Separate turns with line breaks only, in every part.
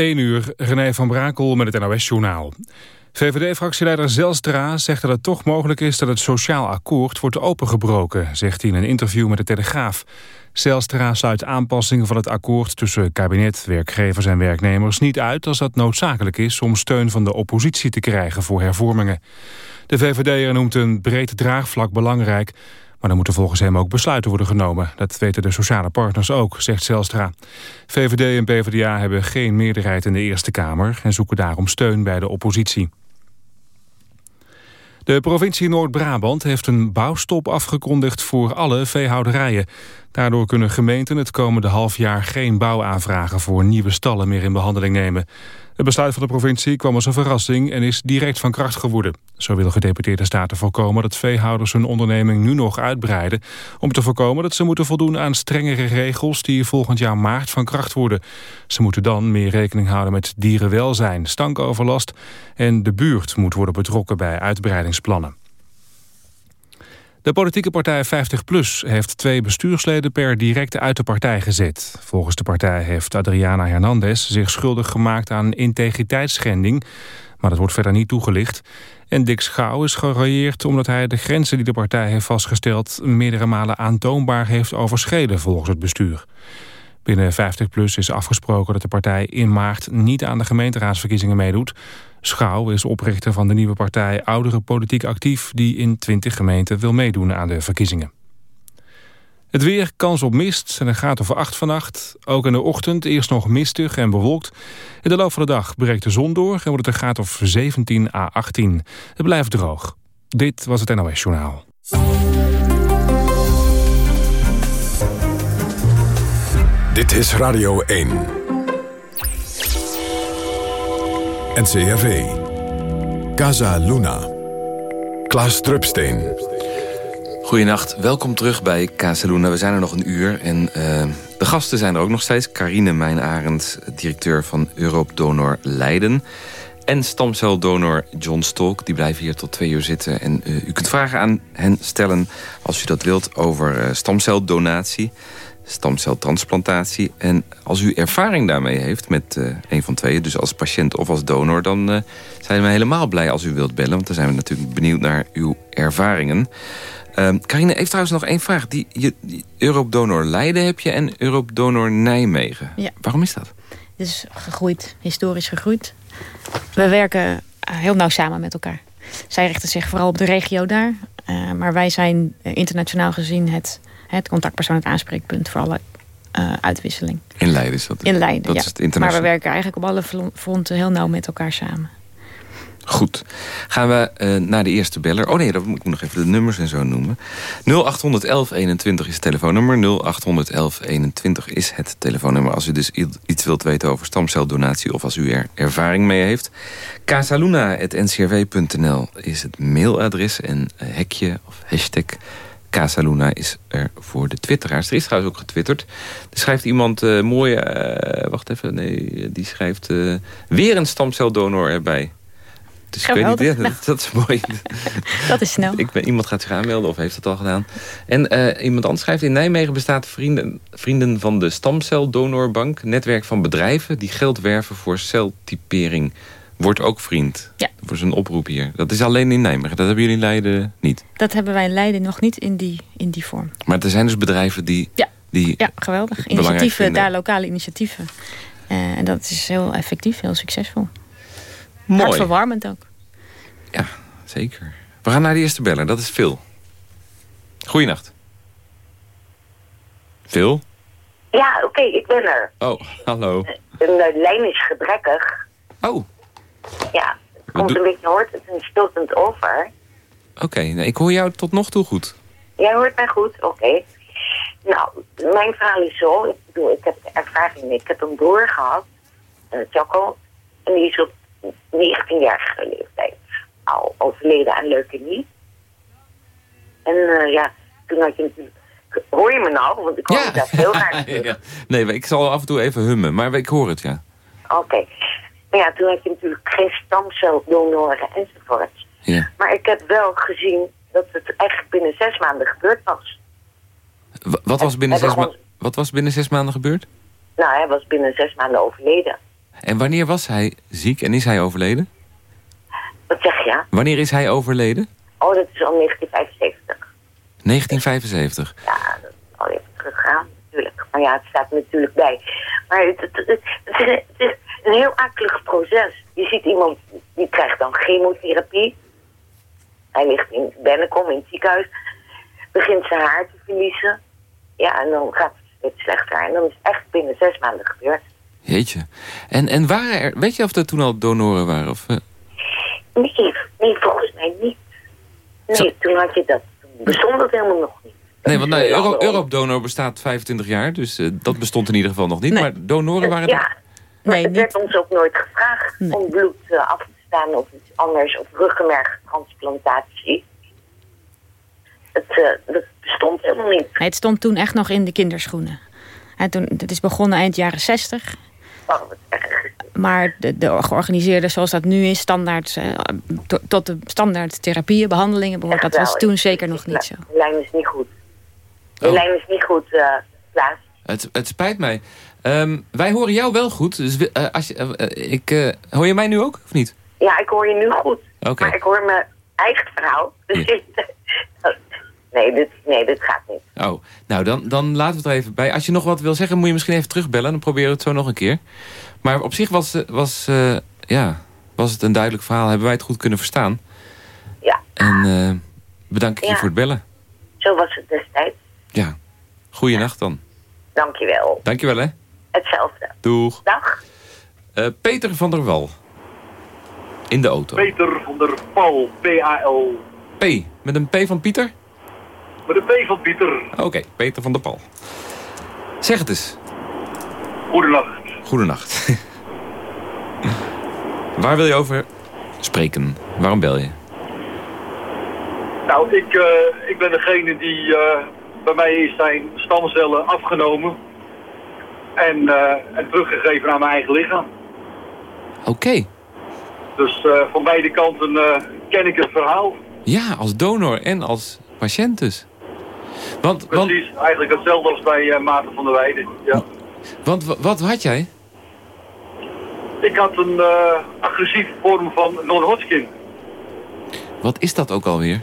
1 uur, René van Brakel met het NOS-journaal. VVD-fractieleider Zelstra zegt dat het toch mogelijk is dat het sociaal akkoord wordt opengebroken, zegt hij in een interview met de Telegraaf. Zelstra sluit aanpassingen van het akkoord tussen kabinet, werkgevers en werknemers niet uit als dat noodzakelijk is om steun van de oppositie te krijgen voor hervormingen. De VVD'er noemt een breed draagvlak belangrijk, maar er moeten volgens hem ook besluiten worden genomen. Dat weten de sociale partners ook, zegt Zelstra. VVD en PvdA hebben geen meerderheid in de Eerste Kamer... en zoeken daarom steun bij de oppositie. De provincie Noord-Brabant heeft een bouwstop afgekondigd voor alle veehouderijen. Daardoor kunnen gemeenten het komende half jaar geen bouwaanvragen voor nieuwe stallen meer in behandeling nemen. Het besluit van de provincie kwam als een verrassing en is direct van kracht geworden. Zo wil gedeputeerde staten voorkomen dat veehouders hun onderneming nu nog uitbreiden... om te voorkomen dat ze moeten voldoen aan strengere regels... die volgend jaar maart van kracht worden. Ze moeten dan meer rekening houden met dierenwelzijn, stankoverlast... en de buurt moet worden betrokken bij uitbreidingsplannen. De politieke partij 50PLUS heeft twee bestuursleden per direct uit de partij gezet. Volgens de partij heeft Adriana Hernandez zich schuldig gemaakt aan integriteitsschending... maar dat wordt verder niet toegelicht. En Dick Schouw is geraaieerd omdat hij de grenzen die de partij heeft vastgesteld... meerdere malen aantoonbaar heeft overschreden volgens het bestuur. Binnen 50PLUS is afgesproken dat de partij in maart niet aan de gemeenteraadsverkiezingen meedoet... Schouw is oprichter van de nieuwe partij Oudere Politiek Actief... die in 20 gemeenten wil meedoen aan de verkiezingen. Het weer, kans op mist en een graad over 8 vannacht. Ook in de ochtend eerst nog mistig en bewolkt. In de loop van de dag breekt de zon door en wordt het een graad of 17 à 18. Het blijft droog. Dit was het NOS Journaal.
Dit is Radio 1. NCRV. Casa Luna. Klaas Drupsteen.
Goedenacht, welkom terug bij Casa Luna. We zijn er nog een uur en uh, de gasten zijn er ook nog steeds. Carine Mijnarend, directeur van Europe Donor Leiden. En stamceldonor John Stolk, die blijven hier tot twee uur zitten. En uh, u kunt vragen aan hen stellen, als u dat wilt, over uh, stamceldonatie stamceltransplantatie. En als u ervaring daarmee heeft met uh, een van tweeën... dus als patiënt of als donor... dan uh, zijn we helemaal blij als u wilt bellen. Want dan zijn we natuurlijk benieuwd naar uw ervaringen. Uh, Carine, heeft trouwens nog één vraag. Die, je, die Europe Donor Leiden heb je en Europe Donor Nijmegen.
Ja.
Waarom is dat?
Het is gegroeid, historisch gegroeid. We werken heel nauw samen met elkaar. Zij richten zich vooral op de regio daar. Uh, maar wij zijn internationaal gezien het het contactpersoon, het aanspreekpunt voor alle uh, uitwisseling.
In Leiden is dat?
In Leiden,
dat
ja.
Is het maar
we werken eigenlijk op alle fronten heel nauw met elkaar samen.
Goed. Gaan we uh, naar de eerste beller. Oh nee, dan moet ik nog even de nummers en zo noemen. 081121 is het telefoonnummer. 081121 is het telefoonnummer als u dus iets wilt weten over stamceldonatie... of als u er ervaring mee heeft. casaluna.ncrv.nl is het mailadres en hekje of hashtag Casaluna is er voor de twitteraars. Er is trouwens ook getwitterd. Er schrijft iemand uh, mooi... Uh, wacht even, nee, die schrijft... Uh, weer een stamceldonor erbij. Dus ik weet niet, dat, dat, is mooi.
dat is snel.
Ik ben, iemand gaat zich aanmelden of heeft het al gedaan. En iemand anders schrijft... In Nijmegen bestaat vrienden, vrienden van de Stamceldonorbank... netwerk van bedrijven die geld werven voor celtypering... Wordt ook vriend.
Ja.
Voor zijn oproep hier. Dat is alleen in Nijmegen. Dat hebben jullie in Leiden niet.
Dat hebben wij in Leiden nog niet in die, in die vorm.
Maar er zijn dus bedrijven die...
Ja,
die
ja geweldig. Initiatieven, daar lokale initiatieven. Uh, en dat is heel effectief, heel succesvol.
Mooi.
Hartverwarmend ook.
Ja, zeker. We gaan naar de eerste beller. Dat is Phil. Goeienacht. Phil?
Ja, oké, okay, ik ben er.
Oh, hallo.
De lijn is gebrekkig.
Oh.
Ja, het komt een beetje, hoort het een stotend over.
Oké, okay, ik hoor jou tot nog toe goed.
Jij hoort mij goed, oké. Okay. Nou, mijn verhaal is zo, ik bedoel, ik heb ervaring mee. Ik heb een broer gehad, uh, Chaco, en die is op 19-jarige leeftijd al overleden aan leukemie. En uh, ja, toen had je natuurlijk... Hoor je me nou? Want ik hoor ja. dat heel
ja. Nee, ik zal af en toe even hummen, maar ik hoor het, ja.
Oké. Okay. Maar ja, toen had je natuurlijk geen stamceldonoren enzovoort.
Ja.
Maar ik heb wel gezien dat het eigenlijk binnen zes maanden gebeurd was.
W wat, was binnen zes wat was binnen zes maanden gebeurd?
Nou, hij was binnen zes maanden overleden.
En wanneer was hij ziek en is hij overleden?
Wat zeg je?
Wanneer is hij overleden?
Oh, dat is al 1975.
1975.
Ja, dat is al even teruggaan, natuurlijk. Maar ja, het staat er natuurlijk bij. Maar het, het, het, het is, een, heel akelig proces. Je ziet iemand, die krijgt dan chemotherapie. Hij ligt in Bennekom in het ziekenhuis. Begint zijn haar te verliezen. Ja, en dan gaat het steeds slechter. En dan is het echt binnen zes maanden gebeurd.
Jeetje. En, en waren er, weet je of er toen al donoren waren? Of, eh,
Nee, nee, volgens mij niet. Nee,
Zo-
toen had je dat. Toen bestond dat helemaal nog niet.
Nee, want nou, Euro. Europdonor bestaat 25 jaar, dus eh, dat bestond in ieder geval nog niet.
Nee.
Maar donoren waren er...
Ja, maar
Nee,
het werd ons ook nooit gevraagd
Nee.
om bloed eh, af te staan of iets anders, of ruggenmergtransplantatie. Het, eh, dat bestond helemaal niet.
Nee, het stond toen echt nog in de kinderschoenen. En toen, het is begonnen eind jaren 60.
Oh, wat erg.
Maar de, de georganiseerde, zoals dat nu is, standaard, eh, to- tot de standaard therapieën, behandelingen behoort. Dat was toen zeker nog niet zo.
De lijn is niet goed. De
Oh.
lijn is niet goed, eh Klaas.
Het, het spijt mij. Ehm, wij horen jou wel goed. Dus eh, als je, eh, ik, eh, hoor je mij nu ook, of niet?
Ja, ik hoor je nu goed. Maar ik hoor mijn eigen verhaal. Dus nee, dit, nee, dit gaat niet.
Oh, nou dan, dan laten we het er even bij. Als je nog wat wil zeggen, moet je misschien even terugbellen. Dan proberen we het zo nog een keer. Maar op zich was, was, ja, was het een duidelijk verhaal. Hebben wij het goed kunnen verstaan.
Ja,
En bedank ik je voor het bellen.
zo was het destijds.
Ja, goeienacht dan.
Dankjewel.
Dankjewel hè.
Hetzelfde.
Doeg.
Dag.
Eh, Peter van der Wal. In de auto.
Peter van der Pal, P-A-L.
P. Met een P van Pieter?
Met een P van Pieter.
Oké, Peter van der Pal. Zeg het eens.
Goedenacht.
Goedenacht. Waar wil je over spreken? Waarom bel je?
Nou, ik, eh, ik ben degene die eh, bij mij is zijn stamcellen afgenomen. En, eh, en teruggegeven aan mijn eigen lichaam.
Oké.
Dus eh, van beide kanten eh, ken ik het verhaal.
Ja, als donor en als patiënt dus. Want, want,
Precies, eigenlijk hetzelfde als bij eh, Maarten van der Weijden. Ja.
want wa- wat had jij?
Ik had een eh, agressieve vorm van non-Hodgkin.
Wat is dat ook alweer?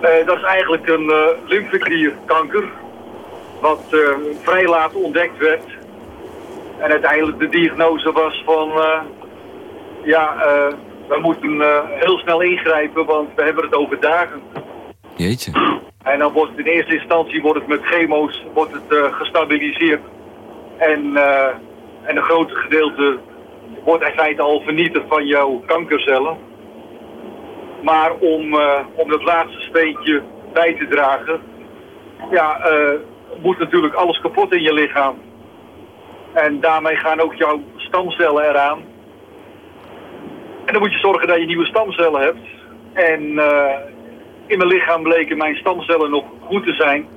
Eh, dat is eigenlijk een eh lymfeklierkanker. Wat eh, vrij laat ontdekt werd. En uiteindelijk de diagnose was van... eh, ja, eh, we moeten eh, heel snel ingrijpen, want we hebben het over dagen.
Jeetje.
En dan wordt in eerste instantie wordt het met chemo's wordt het, gestabiliseerd. En, en een groot gedeelte wordt in feite al vernietigd van jouw kankercellen. Maar om, om dat laatste steentje bij te dragen, ja, moet natuurlijk alles kapot in je lichaam. En daarmee gaan ook jouw stamcellen eraan. En dan moet je zorgen dat je nieuwe stamcellen hebt. En eh, in mijn lichaam bleken mijn stamcellen nog goed te zijn.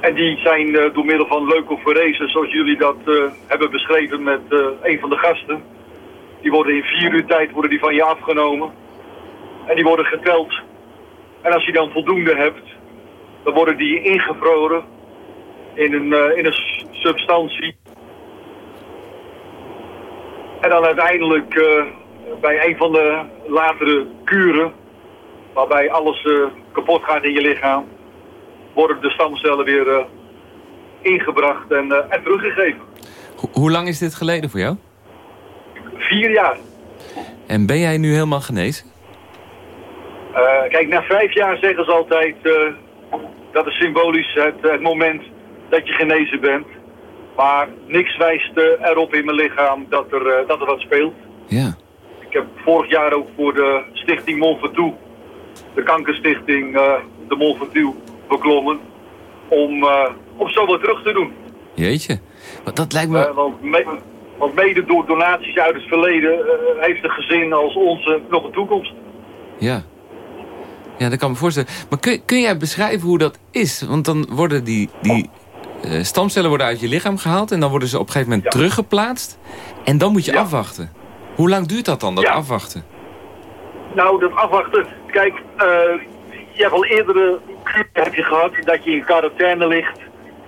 En die zijn eh, door middel van leukoforese, zoals jullie dat eh, hebben beschreven met een van de gasten. Die worden in vier uur tijd worden die van je afgenomen. En die worden geteld. En als je dan voldoende hebt, dan worden die ingevroren in een, eh, in een substantie. En dan uiteindelijk eh, bij een van de latere kuren, waarbij alles eh, kapot gaat in je lichaam, worden de stamcellen weer ingebracht en, en teruggegeven.
Ho- hoe lang is dit geleden voor jou?
Vier jaar.
En ben jij nu helemaal genezen?
Kijk, na vijf jaar zeggen ze altijd, dat is symbolisch het, het moment dat je genezen bent. Maar niks wijst eh, erop in mijn lichaam dat er, eh, dat er wat speelt.
Ja.
Ik heb vorig jaar ook voor de stichting Mont Ventoux, de kankerstichting eh, de Mont Ventoux, beklommen. Om, eh, om zo wat terug te doen.
Jeetje. Want dat lijkt me...
Want, me- want mede door donaties uit het verleden heeft een gezin als onze nog een toekomst.
Ja. Ja, dat kan me voorstellen. Maar kun, kun jij beschrijven hoe dat is? Want dan worden die, die eh, stamcellen worden uit je lichaam gehaald... en dan worden ze op een gegeven moment
Ja.
teruggeplaatst. En dan moet je
Ja.
afwachten. Hoe lang duurt dat dan, dat
Ja.
afwachten?
Nou, dat afwachten. Kijk, eh, je hebt al eerdere heb je gehad dat je in quarantaine ligt.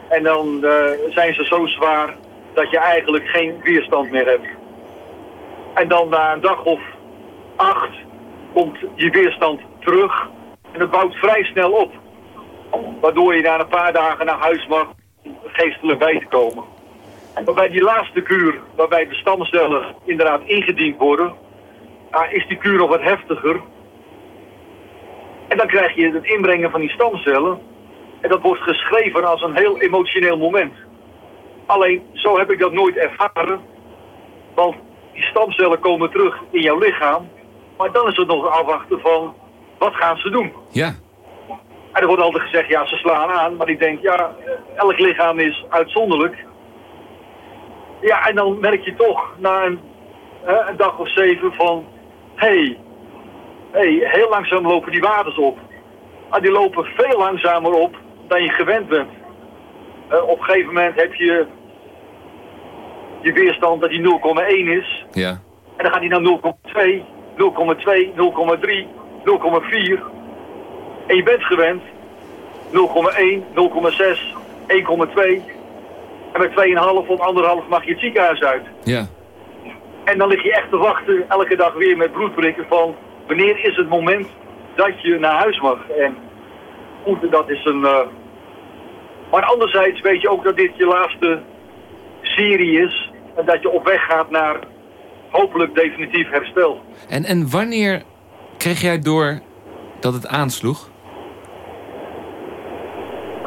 En dan eh, zijn ze zo zwaar dat je eigenlijk geen weerstand meer hebt. En dan na een dag of acht komt je weerstand terug en het bouwt vrij snel op. Waardoor je na een paar dagen naar huis mag geestelijk bij te komen. Maar bij die laatste kuur, waarbij de stamcellen inderdaad ingediend worden, is die kuur nog wat heftiger. En dan krijg je het inbrengen van die stamcellen. En dat wordt geschreven als een heel emotioneel moment. Alleen, zo heb ik dat nooit ervaren. Want die stamcellen komen terug in jouw lichaam. Maar dan is het nog afwachten van, wat gaan ze doen?
Ja.
En er wordt altijd gezegd, ja, ze slaan aan. Maar ik denk, ja, elk lichaam is uitzonderlijk. Ja, en dan merk je toch na een, een dag of zeven van... Hé, hey, hey, heel langzaam lopen die waters op. Maar die lopen veel langzamer op dan je gewend bent. Uh, op een gegeven moment heb je je weerstand dat die 0,1 is.
Ja.
En dan gaat hij naar 0,2, 0,2, 0,3, 0,4. En je bent gewend 0,1, 0,6, 1,2. En met 2,5 of 1,5 mag je het ziekenhuis uit.
Ja.
En dan lig je echt te wachten elke dag weer met bloedprikken van... wanneer is het moment dat je naar huis mag? En goed, dat is een... Uh... Maar anderzijds weet je ook dat dit je laatste serie is... en dat je op weg gaat naar hopelijk definitief herstel.
En, en wanneer kreeg jij door dat het aansloeg?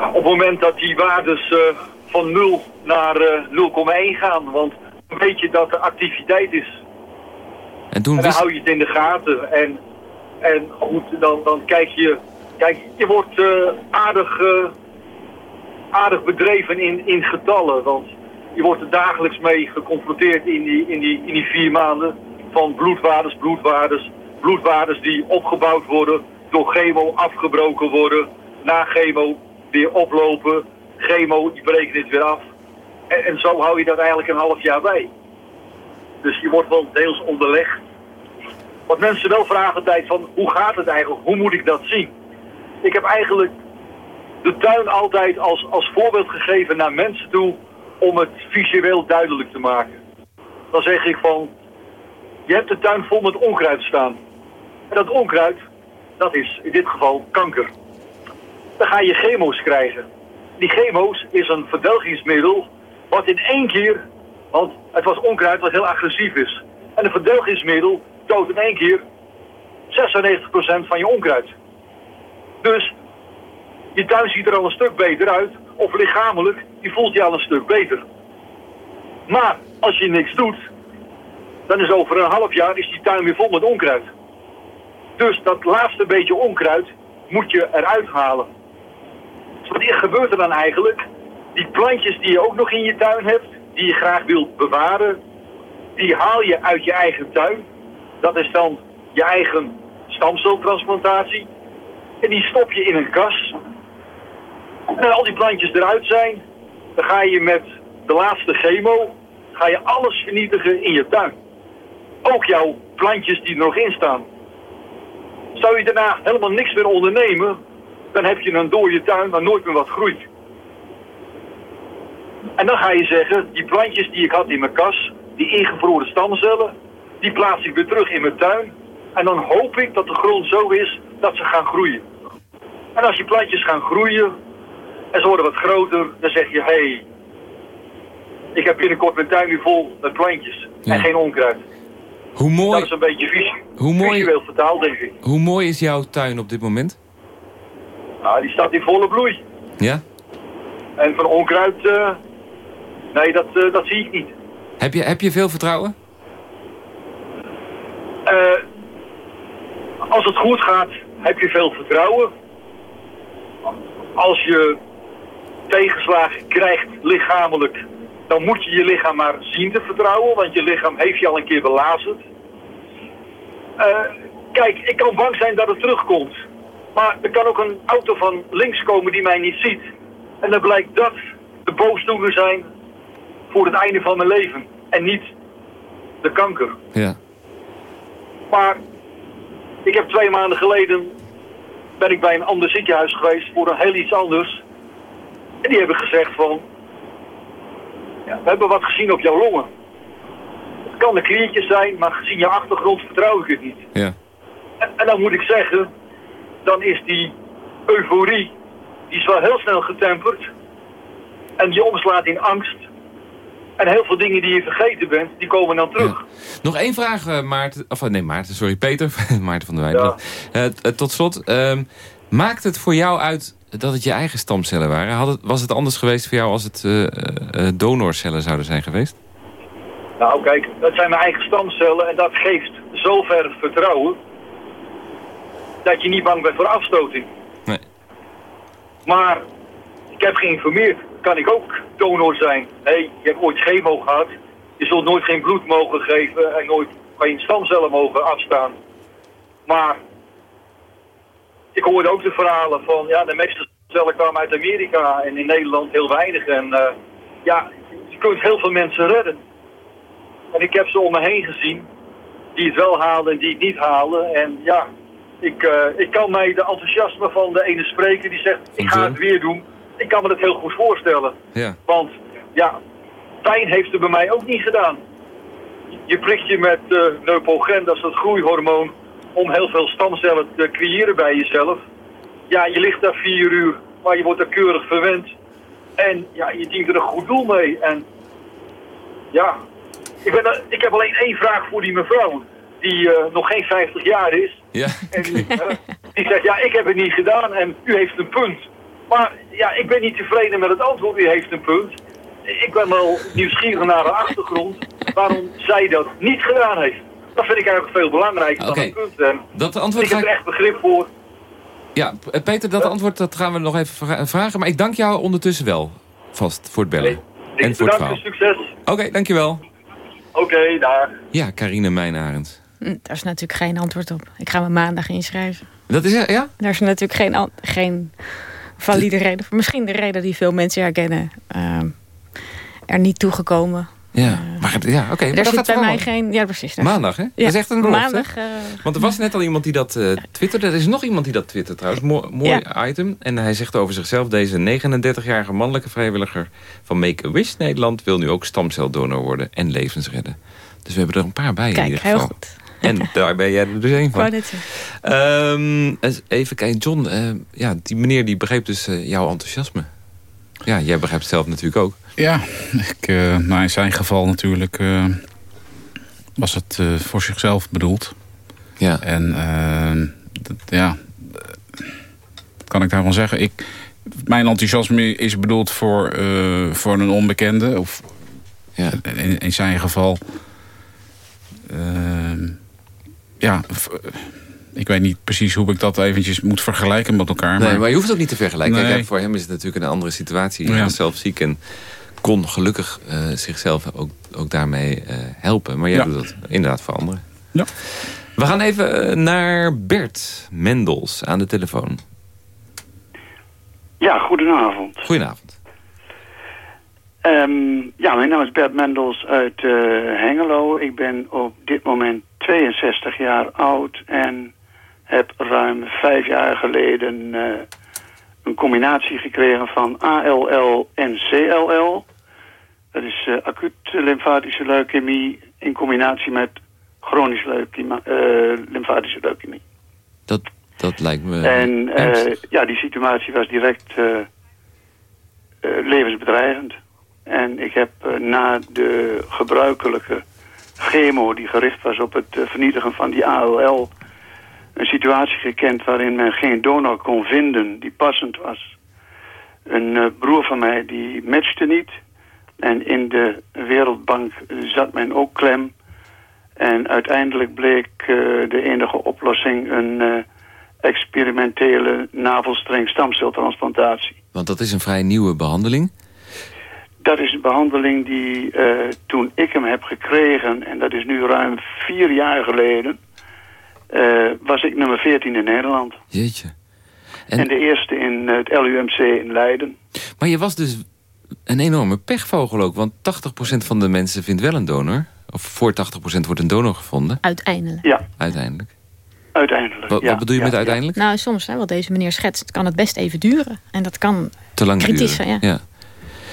Op het moment dat die waardes uh, van 0 naar uh, 0,1 gaan. Want dan weet je dat er activiteit is.
En, toen
en dan hou je het in de gaten. En, en goed, dan, dan kijk je... Kijk, je wordt uh, aardig, aardig bedreven in, in getallen. Want je wordt er dagelijks mee geconfronteerd in die, in, die, in die vier maanden. Van bloedwaardes, bloedwaardes, bloedwaardes die opgebouwd worden, door chemo afgebroken worden, na chemo weer oplopen, chemo die breken dit weer af. En, zo hou je dat eigenlijk een half jaar bij. Dus je wordt wel deels onderlegd. Wat mensen wel vragen tijd van, hoe gaat het eigenlijk? Hoe moet ik dat zien? Ik heb eigenlijk de tuin altijd als, als voorbeeld gegeven naar mensen toe om het visueel duidelijk te maken. Dan zeg ik van, je hebt de tuin vol met onkruid staan. Dat onkruid, dat is in dit geval kanker. Dan ga je chemo's krijgen. Die chemo's is een verdelgingsmiddel wat in één keer, want het was onkruid wat heel agressief is. En een verdelgingsmiddel doodt in één keer 96% van je onkruid. Dus je tuin ziet er al een stuk beter uit, of lichamelijk, die voelt je al een stuk beter. Maar als je niks doet, dan is over een half jaar is die tuin weer vol met onkruid. Dus dat laatste beetje onkruid moet je eruit halen. Wat gebeurt er dan eigenlijk? Die plantjes die je ook nog in je tuin hebt, die je graag wilt bewaren, die haal je uit je eigen tuin. Dat is dan je eigen stamceltransplantatie. En die stop je in een kas. En al die plantjes eruit zijn, dan ga je met de laatste chemo, ga je alles vernietigen in je tuin. Ook jouw plantjes die er nog in staan. Zou je daarna helemaal niks meer ondernemen, dan heb je een dode tuin waar nooit meer wat groeit. En dan ga je zeggen, die plantjes die ik had in mijn kas, die ingevroren stamcellen, die plaats ik weer terug in mijn tuin. En dan hoop ik dat de grond zo is dat ze gaan groeien. En als die plantjes gaan groeien en ze worden wat groter, dan zeg je, hé, hey, ik heb binnenkort mijn tuin nu vol met plantjes en geen onkruid.
Hoe mooi...
Dat is een beetje vis
hoe mooi...
visueel vertaald, denk ik.
Hoe mooi is jouw tuin op dit moment?
Nou, die staat in volle bloei.
Ja?
En van onkruid, uh, nee, dat, uh, dat zie ik niet.
Heb je, heb je veel vertrouwen?
Uh, als het goed gaat, heb je veel vertrouwen. Als je tegenslagen krijgt lichamelijk, dan moet je je lichaam maar zien te vertrouwen, want je lichaam heeft je al een keer belazerd. Uh, kijk, ik kan bang zijn dat het terugkomt. Maar er kan ook een auto van links komen die mij niet ziet. En dan blijkt dat de boosdoener zijn voor het einde van mijn leven. En niet de kanker.
Ja.
Maar ik heb twee maanden geleden ben ik bij een ander ziekenhuis geweest voor een heel iets anders. En die hebben gezegd van, Ja, we hebben wat gezien op jouw longen. Het kan de kliertjes zijn, maar gezien je achtergrond vertrouw ik het niet.
Ja.
En, en dan moet ik zeggen, dan is die euforie, die is wel heel snel getemperd. En die omslaat in angst. En heel veel dingen die je vergeten bent, die komen dan terug.
Nog één vraag, eh, Maarten. Of eh, nee, Maarten, sorry, Peter. Maarten van der Weijden. Eh, tot slot, ehm, maakt het voor jou uit dat het je eigen stamcellen waren? Had het, was het anders geweest voor jou als het eh, donorcellen zouden zijn geweest?
Nou kijk, dat zijn mijn eigen stamcellen en dat geeft zover vertrouwen dat je niet bang bent voor afstoting.
Nee.
Maar ik heb geïnformeerd, kan ik ook donor zijn? Hé, hey, je hebt ooit chemo gehad, je zult nooit geen bloed mogen geven en nooit geen stamcellen mogen afstaan. Maar ik hoorde ook de verhalen van, ja, de meeste cellen kwamen uit Amerika en in Nederland heel weinig. En eh, ja, je kunt heel veel mensen redden. En ik heb ze om me heen gezien, die het wel halen en die het niet halen. En ja, ik, eh, ik kan mij de enthousiasme van de ene spreker die zegt, ik ga het weer doen. Ik kan me dat heel goed voorstellen.
Ja.
Want ja, pijn heeft het bij mij ook niet gedaan. Je prikt je met uh, Neupogen, dat is dat groeihormoon, om heel veel stamcellen te creëren bij jezelf. Ja, je ligt daar vier uur, maar je wordt er keurig verwend. En ja, je dient er een goed doel mee. En ja, ik, ben er- ik heb alleen één vraag voor die mevrouw, die eh, nog geen 50 jaar is.
Ja.
En die, eh, die zegt, ja, ik heb het niet gedaan en u heeft een punt. Maar ja, ik ben niet tevreden met het antwoord, u heeft een punt. Ik ben wel nieuwsgierig naar de achtergrond waarom zij dat niet gedaan heeft. Dat vind ik eigenlijk veel belangrijker dan punt. En
Dat antwoord
ik
ga
heb er echt begrip voor.
Ja, P- Peter, dat antwoord dat gaan we nog even vra- vragen. Maar ik dank jou ondertussen wel vast voor het bellen. En voor het
bedankt
verhaal.
succes.
Oké, dankjewel.
Oké, daar.
Ja, Carine Mijnarend.
Hm, Daar is natuurlijk geen antwoord op. Ik ga me maandag inschrijven.
Dat is, ja?
Daar is natuurlijk geen, geen valide reden. Misschien de reden die veel mensen herkennen. ehm, er niet toegekomen.
Ja, maar, ja oké. maar
er
dat
zit bij mij geen... Ja, precies. daar-
Maandag, hè?
Ja,
Dat is echt een belofte.
Maandag. eh,
Want er was net al iemand die dat eh twitterde. Er is nog iemand die dat twittert trouwens. Mo- mooi item. En hij zegt over zichzelf... deze 39-jarige mannelijke vrijwilliger van Make-A-Wish Nederland... wil nu ook stamceldonor worden en levens redden. Dus we hebben er een paar bij in
kijk,
ieder
heel
geval.
goed.
En daar ben jij er dus één van. Ehm, eens even kijken, John. eh, ja, die meneer die begreep dus jouw enthousiasme. Ja, jij begrijpt het zelf natuurlijk ook.
Ja, ik, eh, nou in zijn geval natuurlijk eh, was het eh, voor zichzelf bedoeld.
Ja.
En ja, wat kan ik daarvan zeggen? Ik, mijn enthousiasme is bedoeld voor, voor een onbekende. Of
Ja.
in, in zijn geval... ja, ik weet niet precies hoe ik dat eventjes moet vergelijken met elkaar.
Nee,
maar,
maar je hoeft het ook niet te vergelijken.
Nee.
Kijk, voor hem is het natuurlijk een andere situatie. Hij
Ja.
was zelf ziek en kon gelukkig eh, zichzelf ook, ook daarmee eh, helpen. Maar jij
Ja.
doet dat inderdaad voor anderen.
Ja.
We gaan even eh, naar Bert Mendels aan de telefoon.
Ja, goedenavond.
Goedenavond.
Ehm, ja, mijn naam is Bert Mendels uit eh, Hengelo. Ik ben op dit moment 62 jaar oud en heb ruim vijf jaar geleden eh, een combinatie gekregen van ALL en CLL. Dat is eh acuut lymfatische leukemie in combinatie met chronische eh, lymfatische leukemie.
Dat, dat lijkt me
En ja, die situatie was direct levensbedreigend. En ik heb na de gebruikelijke chemo die gericht was op het vernietigen van die ALL... een situatie gekend waarin men geen donor kon vinden die passend was. Een eh, broer van mij die matchte niet. En in de Wereldbank zat men ook klem. En uiteindelijk bleek eh, de enige oplossing een... eh, experimentele navelstreng stamceltransplantatie.
Want dat is een vrij nieuwe behandeling.
Dat is een behandeling die toen ik hem heb gekregen, en dat is nu ruim vier jaar geleden, eh, was ik nummer 14 in Nederland.
Jeetje.
En,
En,
de eerste in het LUMC in Leiden.
maar je was dus een enorme pechvogel ook. Want 80% van de mensen vindt wel een donor. Of voor 80% wordt een donor gevonden,
Uiteindelijk.
Ja,
uiteindelijk.
uiteindelijk.
Wat,
ja,
wat bedoel je
ja,
met
ja.
uiteindelijk?
Nou, soms, hè, wat deze meneer schetst, kan het best even duren. En dat kan
Te lang
kritisch
duren.
zijn, ja.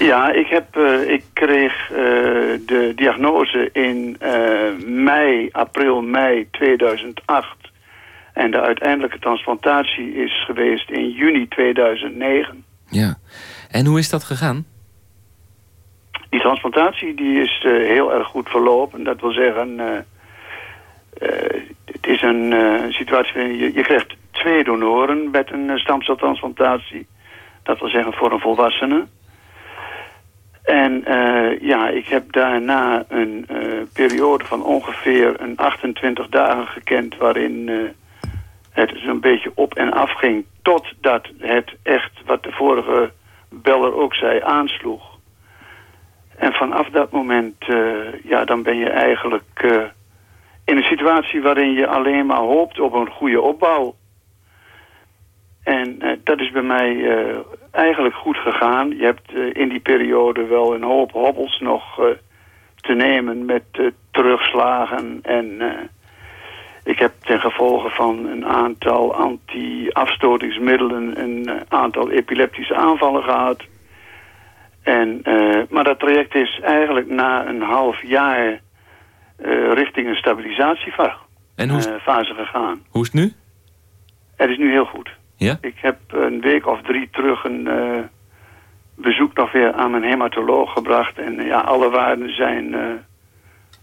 Ja.
Ik, heb, uh, ik kreeg uh, de diagnose in uh, mei, april, mei 2008. En de uiteindelijke transplantatie is geweest in juni 2009.
Ja, en hoe is dat gegaan?
Die transplantatie die is heel erg goed verlopen. Dat wil zeggen, het is een situatie waarin je, je krijgt twee donoren met een stamceltransplantatie. Dat wil zeggen voor een volwassene. En uh, ja, ik heb daarna een uh, periode van ongeveer een 28 dagen gekend... waarin uh, het zo'n beetje op en af ging... totdat het echt, wat de vorige beller ook zei, aansloeg. En vanaf dat moment, ja, dan ben je eigenlijk in een situatie... waarin je alleen maar hoopt op een goede opbouw. En uh, dat is bij mij uh, eigenlijk goed gegaan. Je hebt uh, in die periode wel een hoop hobbels nog te nemen met terugslagen. En ik heb ten gevolge van een aantal anti-afstotingsmiddelen een aantal epileptische aanvallen gehad. En, maar dat traject is eigenlijk na een half jaar richting een stabilisatiefase gegaan.
Hoe is het nu?
Het is nu heel goed.
Ja?
Ik heb een week of drie terug een uh, bezoek nog weer aan mijn hematoloog gebracht. En ja, alle waarden zijn uh,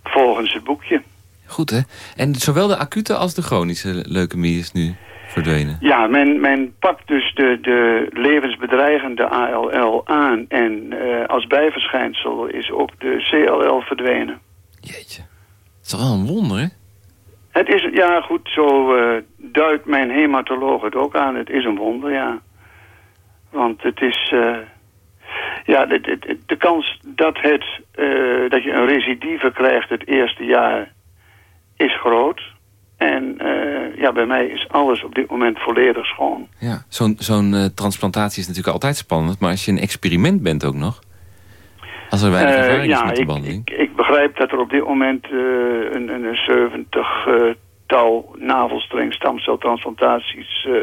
volgens het boekje.
Goed, hè? En zowel de acute als de chronische leukemie is nu verdwenen?
Ja, men, men pakt dus de, de levensbedreigende ALL aan. En uh, als bijverschijnsel is ook de CLL verdwenen.
Jeetje. Dat is wel een wonder, hè?
Het is, ja goed, zo uh, duidt mijn hematoloog het ook aan. Het is een wonder, ja. Want het is... Uh, ja, de, de, de, kans dat, het, uh, dat je een recidive krijgt het eerste jaar is groot. En ja, bij mij is alles op dit moment volledig schoon.
Ja, zo'n zo'n transplantatie is natuurlijk altijd spannend. Maar als je een experiment bent ook nog... Als er weinig ervaring
ja,
is met de
ik,
behandeling.
Ik, ik, begrijp dat er op dit moment uh, een, een 70 uh, tal navelstreng stamceltransplantaties uh,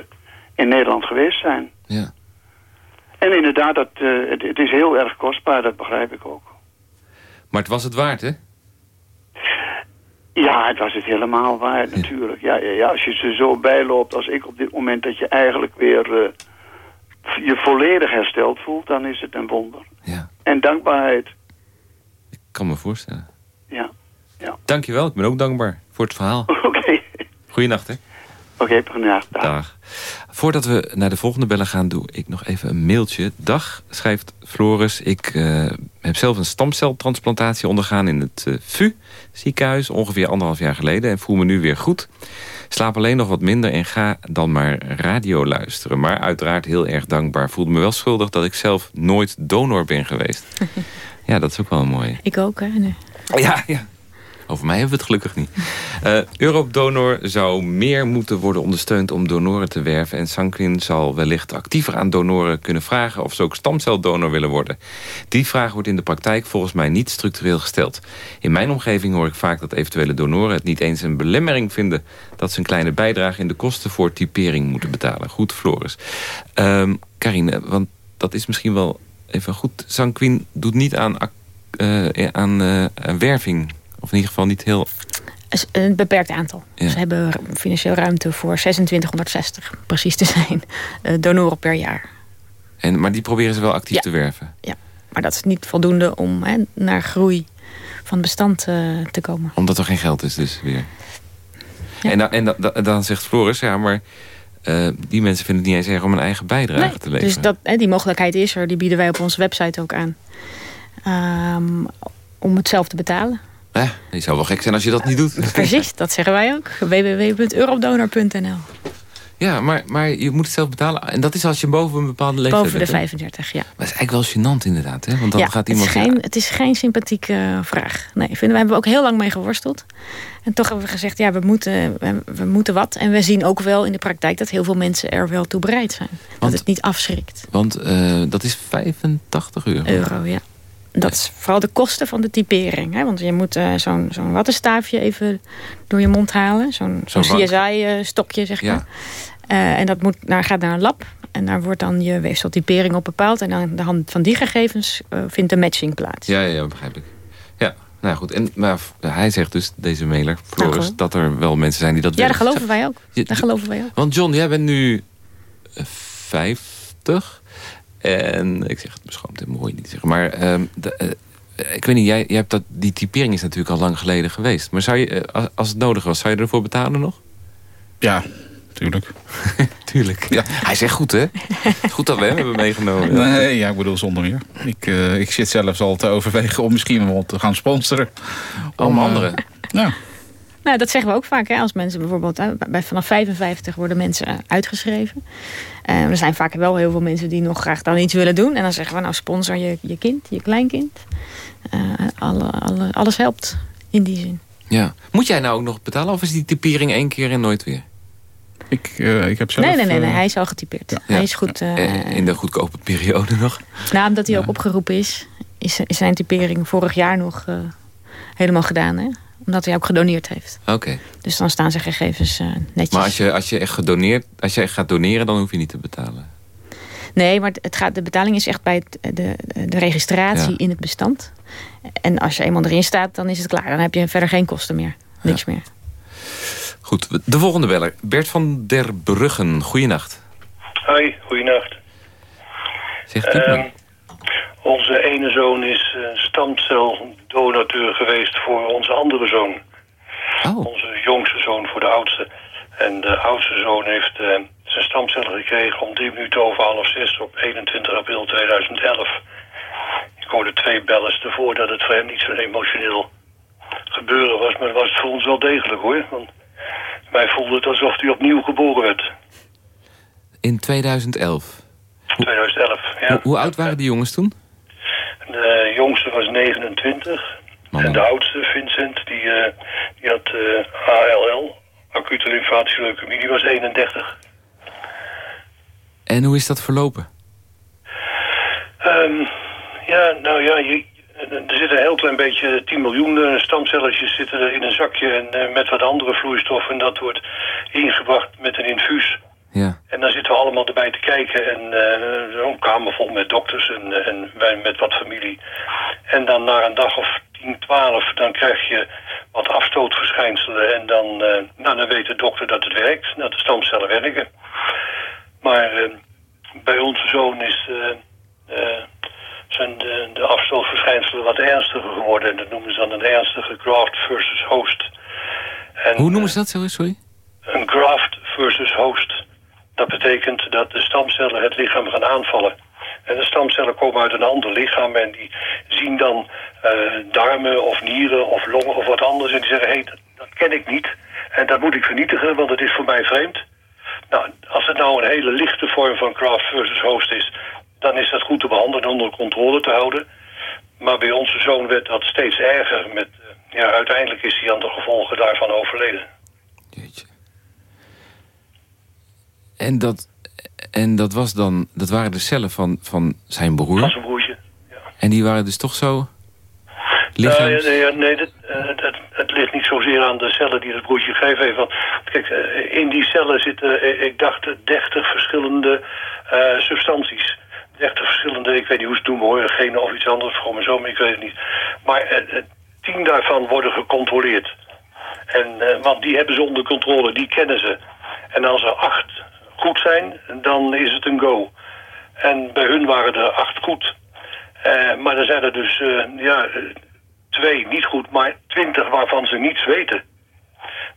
in Nederland geweest zijn.
Ja.
En inderdaad, dat, het, het, is heel erg kostbaar, dat begrijp ik ook.
Maar het was het waard, hè?
Ja, het was het helemaal waard natuurlijk. Ja, ja, ja, als je ze zo bijloopt als ik op dit moment... dat je eigenlijk weer je volledig hersteld voelt, dan is het een wonder. En dankbaarheid.
Ik kan me voorstellen.
Ja. ja.
Dankjewel, ik ben ook dankbaar voor het verhaal.
Oké. Okay.
Goeienacht, hè?
Oké, okay.
Dag. Dag. Voordat we naar de volgende bellen gaan, doe ik nog even een mailtje. Dag, schrijft Floris. Ik uh, heb zelf een stamceltransplantatie ondergaan in het uh, VU ziekenhuis... ongeveer anderhalf jaar geleden en voel me nu weer goed. Slaap alleen nog wat minder en ga dan maar radio luisteren. Maar uiteraard heel erg dankbaar. Voelde me wel schuldig dat ik zelf nooit donor ben geweest. ja, dat is ook wel een mooie.
Ik ook, hè? Nee.
Ja, ja. Over mij hebben we het gelukkig niet. Uh, Europe Donor zou meer moeten worden ondersteund om donoren te werven. En Sanquin zal wellicht actiever aan donoren kunnen vragen... of ze ook stamceldonor willen worden. Die vraag wordt in de praktijk volgens mij niet structureel gesteld. In mijn omgeving hoor ik vaak dat eventuele donoren het niet eens een belemmering vinden... dat ze een kleine bijdrage in de kosten voor typering moeten betalen. Goed, Floris. Um, Karine, want dat is misschien wel even goed. Sanquin doet niet aan, uh, aan uh, werving of in ieder geval niet heel...
Een beperkt aantal. Ja. Ze hebben financieel ruimte voor 2660, precies te zijn, uh, donoren per jaar.
En, maar die proberen ze wel actief
ja.
te werven?
Ja, maar dat is niet voldoende om hè, naar groei van bestand uh, te komen.
Omdat er geen geld is dus weer. Ja. En, dan, en dan, dan zegt Floris, ja, maar... Uh, die mensen vinden het niet eens erg om een eigen bijdrage
nee,
te leveren.
Dus dat, hè, die mogelijkheid is er. Die bieden wij op onze website ook aan. Um, om het zelf te betalen.
Ja, je zou wel gek zijn als je dat niet doet.
Precies, dat zeggen wij ook. www.eurodonor.nl
Ja, maar, maar je moet het zelf betalen. En dat is als je boven een bepaalde leeftijd
Boven de
bent,
35, ja.
Maar het is eigenlijk wel gênant inderdaad. Hè? Want dan
ja,
gaat iemand...
Het is, geen, het is geen sympathieke vraag. Nee, vinden, wij hebben ook heel lang mee geworsteld. En toch hebben we gezegd, ja, we moeten, we, we, moeten wat. En we zien ook wel in de praktijk dat heel veel mensen er wel toe bereid zijn. Want, dat het niet afschrikt.
Want uh, dat is 85 euro.
Euro, ja. Dat is vooral de kosten van de typering. Hè? Want je moet uh, zo'n zo'n wattenstaafje even door je mond halen. Zo'n zo CSI-stokje, zeg maar.
Ja.
Uh, en dat moet, nou, gaat naar een lab. En daar wordt dan je weefseltypering op bepaald. En aan de hand van die gegevens uh, vindt de matching plaats.
Ja, ja, begrijp ik. Ja, nou goed. En, maar hij zegt dus, deze mailer, Floris, nou, dat er wel mensen zijn die dat
willen. Ja, dat geloven wij ook. Dat geloven wij ook.
Want John, jij bent nu 50. En ik zeg het beschroomd en mooi niet zeggen. Maar uh, de, uh, ik weet niet, jij, jij hebt dat, die typering is natuurlijk al lang geleden geweest. Maar zou je, uh, als het nodig was, zou je ervoor betalen nog?
Ja, tuurlijk.
tuurlijk. Ja, hij zegt goed, hè? Goed dat we hem hebben meegenomen.
Nee, ja, ik bedoel zonder meer. Ik, uh, ik zit zelfs al te overwegen om misschien wel te gaan sponsoren.
Om, anderen?
ja.
Nou, dat zeggen we ook vaak. Hè, als mensen bijvoorbeeld bij, vanaf 55 worden mensen uitgeschreven. Uh, er zijn vaak wel heel veel mensen die nog graag dan iets willen doen. En dan zeggen we nou sponsor je, je kind, je kleinkind. Uh, alle, alle, alles helpt in die zin.
Ja. Moet jij nou ook nog betalen of is die typering één keer en nooit weer?
Ik, uh, ik heb zelf...
Nee, nee, nee, nee, hij is al getypeerd. Ja. Hij is goed...
in de goedkope periode nog?
Nou, omdat hij ook opgeroepen is, is, is zijn typering vorig jaar nog helemaal gedaan. Hè? Omdat hij ook gedoneerd heeft.
Oké.
Dus dan staan zijn gegevens uh, netjes.
Maar als je, als, je echt gedoneerd, als je echt gaat doneren, dan hoef je niet te betalen?
Nee, maar het gaat, de betaling is echt bij het, de, de registratie in het bestand. En als je eenmaal erin staat, dan is het klaar. Dan heb je verder geen kosten meer. Niks meer.
Goed, de volgende beller. Bert van der Bruggen. Goeienacht.
Hoi, goeienacht.
Zeg het um,
onze ene zoon is uh, stamceldonateur geweest voor onze andere zoon.
Oh.
Onze jongste zoon voor de oudste. En de oudste zoon heeft uh, zijn stamcellen gekregen om drie minuten over half zes op 21 april 2011. Ik hoorde twee bellen ervoor dat het voor hem niet zo'n emotioneel gebeuren was. Maar het was voor ons wel degelijk hoor. Want wij voelden het alsof hij opnieuw geboren werd.
In 2011?
2011, ja.
Hoe, hoe oud waren die jongens toen?
De jongste was 29. En de oudste, Vincent, die, uh, die had uh, eh, ALL, acute lymfatische leukemie, die was 31.
En hoe is dat verlopen?
Um, ja, nou ja, je, er zit een heel klein beetje 10 miljoen stamcelletjes zitten er in een zakje en met wat andere vloeistoffen. En dat wordt ingebracht met een infuus.
Ja.
En dan zitten we allemaal erbij te kijken. En uh, een kamer vol met dokters en, eh, en wij met wat familie. En dan na een dag of 10, 12, dan krijg je wat afstootverschijnselen. En dan, uh, nou, dan weet de dokter dat het werkt, dat de stamcellen werken. Maar uh, bij onze zoon is, zijn de, de, afstootverschijnselen wat ernstiger geworden. En dat noemen ze dan een ernstige graft versus host.
En, Hoe noemen ze dat, sorry?
Een graft versus host. Dat betekent dat de stamcellen het lichaam gaan aanvallen. En de stamcellen komen uit een ander lichaam en die zien dan uh, darmen of nieren of longen of wat anders. En die zeggen, hé, hey, dat, ken ik niet. En dat moet ik vernietigen, want het is voor mij vreemd. Nou, als het nou een hele lichte vorm van craft versus host is... dan is dat goed te behandelen en onder controle te houden. Maar bij onze zoon werd dat steeds erger. Met, uh, ja, uiteindelijk is hij aan de gevolgen daarvan overleden.
En dat, en dat, was dan, dat waren de cellen van, van zijn broer?
Van zijn broertje, ja.
En die waren dus toch zo...
Lichaams... Uh, nee, nee dat, uh, het, het, ligt niet zozeer aan de cellen die het broertje gegeven heeft. Want, kijk, in die cellen zitten, ik dacht, 30 verschillende substanties. 30 verschillende, ik weet niet hoe ze het doen hoor, geen of iets anders, maar ik weet het niet. Maar tien daarvan worden gecontroleerd. En, want die hebben ze onder controle, die kennen ze. En als er acht goed zijn, dan is het een go. En bij hun waren er acht goed. Uh, maar er zijn er dus uh, ja, twee niet goed, maar twintig waarvan ze niets weten.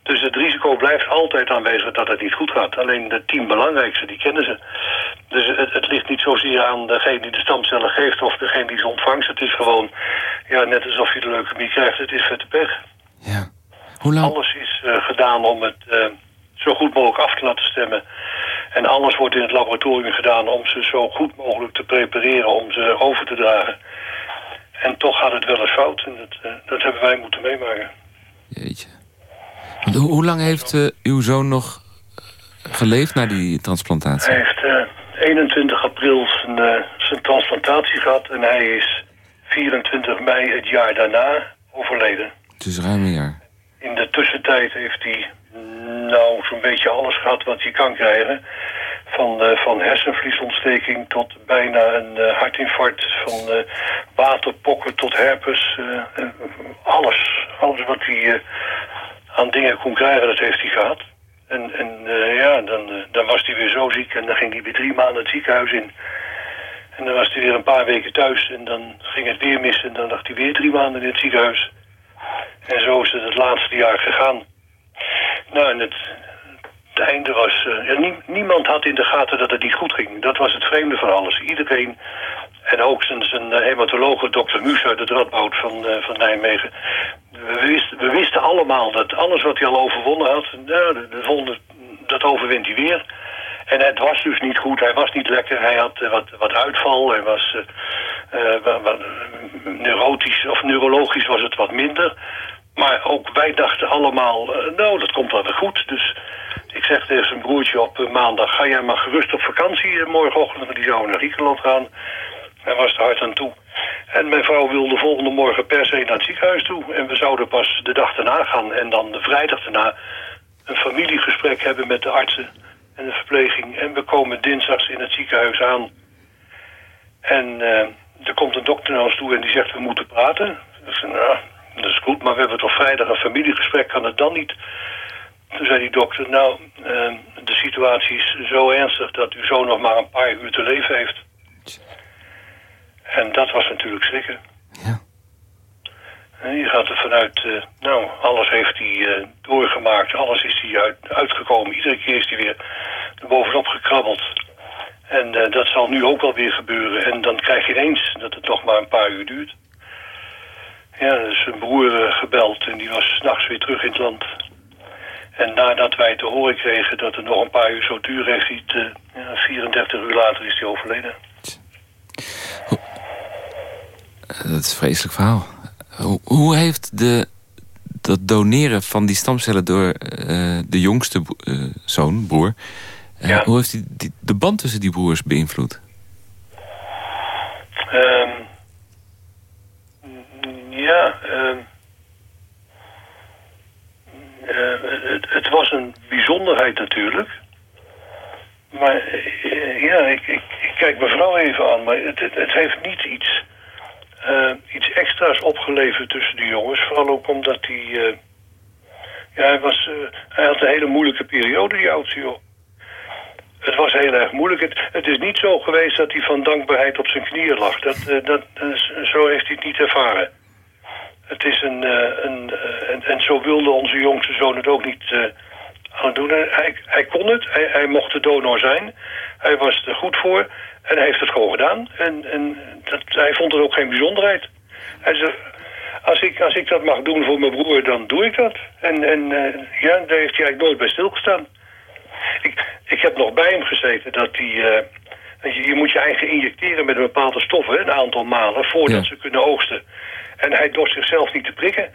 Dus het risico blijft altijd aanwezig dat het niet goed gaat. Alleen de tien belangrijkste, die kennen ze. Dus het, het ligt niet zozeer aan degene die de stamcellen geeft of degene die ze ontvangt. Het is gewoon, ja, net alsof je de leukemie krijgt, het is vette pech.
Ja. Hoe lang...
Alles is uh, gedaan om het zo goed mogelijk af te laten stemmen. En alles wordt in het laboratorium gedaan om ze zo goed mogelijk te prepareren om ze over te dragen. En toch gaat het wel eens fout en dat, uh, dat hebben wij moeten meemaken.
Jeetje. Hoe lang heeft uh, uw zoon nog geleefd na die transplantatie?
Hij heeft uh, 21 april zijn, zijn transplantatie gehad en hij is 24 mei het jaar daarna overleden.
Het is ruim een jaar.
In de tussentijd heeft hij nou zo'n beetje alles gehad wat je kan krijgen. Van, uh, van hersenvliesontsteking tot bijna een uh, hartinfarct. Van uh, waterpokken tot herpes. alles. Alles wat hij aan dingen kon krijgen, dat heeft hij gehad. En, en ja, dan, dan was hij weer zo ziek. En dan ging hij weer drie maanden het ziekenhuis in. En dan was hij weer een paar weken thuis. En dan ging het weer mis. En dan lag hij weer drie maanden in het ziekenhuis. En zo is het het laatste jaar gegaan. Nou, en het, het einde was... Uh, niemand had in de gaten dat het niet goed ging. Dat was het vreemde van alles. Iedereen, en ook zijn, zijn eh, hematologe dokter Muus uit het Radboud van, uh, van Nijmegen... We wisten, allemaal dat alles wat hij al overwonnen had... Nou, de, de dat overwint hij weer... En het was dus niet goed. Hij was niet lekker. Hij had wat, wat uitval. Hij was neurotisch of neurologisch was het wat minder. Maar ook wij dachten allemaal, uh, nou, dat komt wel weer goed. Dus ik zeg tegen zijn broertje op uh, maandag... ga jij maar gerust op vakantie uh, morgenochtend... want die zou naar Griekenland gaan. Hij was er hard aan toe. En mijn vrouw wilde volgende morgen per se naar het ziekenhuis toe. En we zouden pas de dag daarna gaan. En dan de vrijdag daarna een familiegesprek hebben met de artsen en de verpleging. En we komen dinsdags in het ziekenhuis aan. En er komt een dokter naar ons toe en die zegt we moeten praten. Zei, nou, dat is goed, maar we hebben toch vrijdag een familiegesprek, kan het dan niet? Toen zei die dokter, nou, uh, de situatie is zo ernstig dat uw zoon nog maar een paar uur te leven heeft. En dat was natuurlijk schrikken. Ja. En je gaat er vanuit, uh, nou, alles heeft hij uh, doorgemaakt, alles is hij uit, uitgekomen. Iedere keer is hij weer er bovenop gekrabbeld. En dat zal nu ook wel weer gebeuren. En dan krijg je ineens dat het nog maar een paar uur duurt. Ja, zijn broer uh, gebeld en die was s'nachts weer terug in het land. En nadat wij te horen kregen dat het nog een paar uur zo duur heeft, hij het, uh, ja, 34 uur later is hij overleden.
Dat is een vreselijk verhaal. Hoe, hoe heeft de, dat doneren van die stamcellen door uh, de jongste zoon, broer... Ja. Hoe heeft die, die, de band tussen die broers beïnvloed?
Um, ja, uh, uh, het, het, was een bijzonderheid natuurlijk. Maar uh, ja, ik, ik, ik, kijk mijn vrouw even aan, maar het, het, heeft niet iets, iets extra's opgeleverd tussen de jongens. Vooral ook omdat hij, ja, hij, was, hij had een hele moeilijke periode, die oudste joh. Het was heel erg moeilijk. Het, is niet zo geweest dat hij van dankbaarheid op zijn knieën lag. Dat, dat, zo heeft hij het niet ervaren. Het is een, een en, en, zo wilde onze jongste zoon het ook niet aan doen. Hij, hij kon het, hij, hij, mocht de donor zijn. Hij was er goed voor en hij heeft het gewoon gedaan. En, en dat, hij vond het ook geen bijzonderheid. Hij zei, als ik, als ik dat mag doen voor mijn broer, dan doe ik dat. En, en ja, daar heeft hij eigenlijk nooit bij stilgestaan. Ik, ik heb nog bij hem gezeten dat hij... je, je moet je eigen injecteren met een bepaalde stoffen, een aantal malen, voordat ze kunnen oogsten. En hij dorst zichzelf niet te prikken.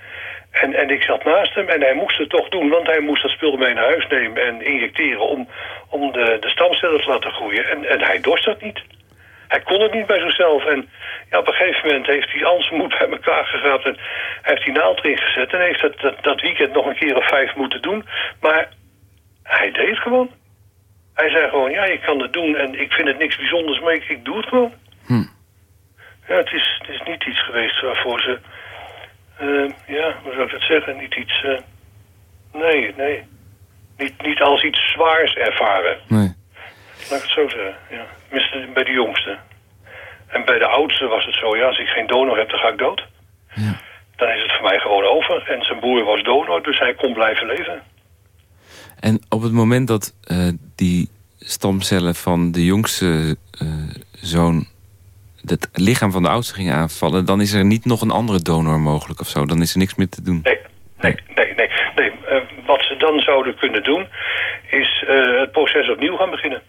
En, en ik zat naast hem en hij moest het toch doen, want hij moest dat spul mee naar huis nemen en injecteren om, om de, de stamcellen te laten groeien. En, en hij dorst dat niet. Hij kon het niet bij zichzelf. En ja, op een gegeven moment heeft hij al zijn moed bij elkaar gegrapt en heeft die naald erin gezet en heeft dat, dat, dat weekend nog een keer of vijf moeten doen. Maar hij deed het gewoon. Hij zei gewoon, ja, ik kan het doen en ik vind het niks bijzonders, maar ik, ik doe het gewoon. Hm. Ja, het is, het is niet iets geweest waarvoor ze... Uh, ja, hoe zou ik dat zeggen? Niet iets... Uh, nee, nee. Niet, niet als iets zwaars ervaren. Nee. Laat ik het zo zeggen, ja. Tenminste bij de jongste. En bij de oudste was het zo, ja, als ik geen donor heb, dan ga ik dood. Ja. Dan is het voor mij gewoon over. En zijn broer was donor, dus hij kon blijven leven.
En op het moment dat uh, die stamcellen van de jongste zoon het lichaam van de oudste ging aanvallen... dan is er niet nog een andere donor mogelijk of zo. Dan is er niks meer te doen.
Nee, nee, nee. nee, nee. Uh, wat ze dan zouden kunnen doen... is uh, het proces opnieuw gaan beginnen.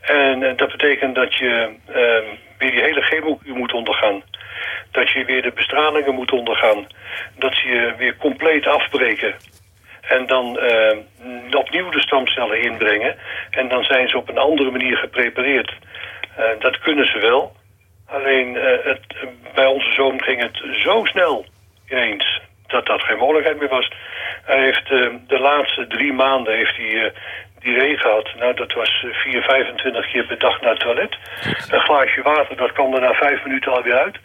En uh, dat betekent dat je ehm, weer die hele chemokuur moet ondergaan. Dat je weer de bestralingen moet ondergaan. Dat ze je weer compleet afbreken. En dan opnieuw de stamcellen inbrengen. En dan zijn ze op een andere manier geprepareerd. dat kunnen ze wel. Alleen het, bij onze zoon ging het zo snel ineens dat dat geen mogelijkheid meer was. Hij heeft uh, de laatste drie maanden heeft hij uh, die regen had. Nou, dat was 4, 25 keer per dag naar het toilet. Een glaasje water, dat kwam er na vijf minuten alweer uit.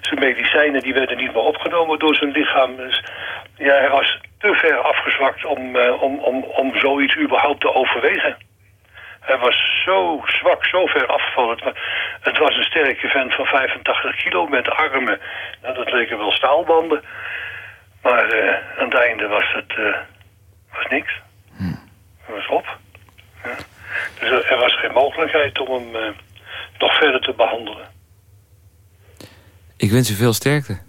Zijn medicijnen die werden niet meer opgenomen door zijn lichaam. Dus, ja, hij was te ver afgezwakt om, om, om, om zoiets überhaupt te overwegen. Hij was zo zwak, zo ver afgevallen. Het was een sterke vent van 85 kilo met armen. Nou, dat leken wel staalbanden. Maar uh, aan het einde was het uh, was niks. Hm. Het was op. Ja. Dus er was geen mogelijkheid om hem uh, nog verder te behandelen.
Ik wens u veel sterkte.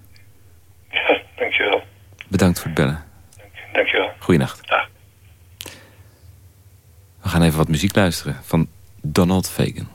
Ja, dankjewel.
Bedankt voor het bellen.
Dank, dankjewel.
Goeienacht.
Dag.
We gaan even wat muziek luisteren van Donald Fagan.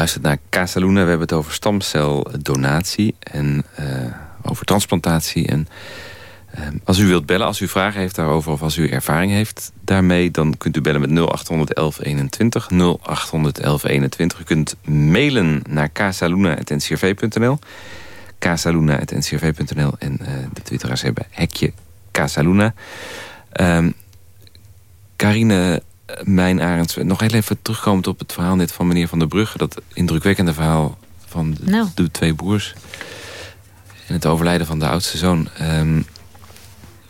Luistert naar Casaluna. We hebben het over stamceldonatie en uh, over transplantatie. En uh, als u wilt bellen, als u vragen heeft daarover... of als u ervaring heeft daarmee... dan kunt u bellen met 0800 1121. 0800 1121. U kunt mailen naar casaluna.ncrv.nl. casaluna.ncrv.nl. En uh, de twitteraars hebben hekje Casaluna. Um, Carine mijn Arends, nog heel even terugkomend op het verhaal net van meneer Van der Brugge. Dat indrukwekkende verhaal van de,
nou.
de twee broers. En het overlijden van de oudste zoon. Um,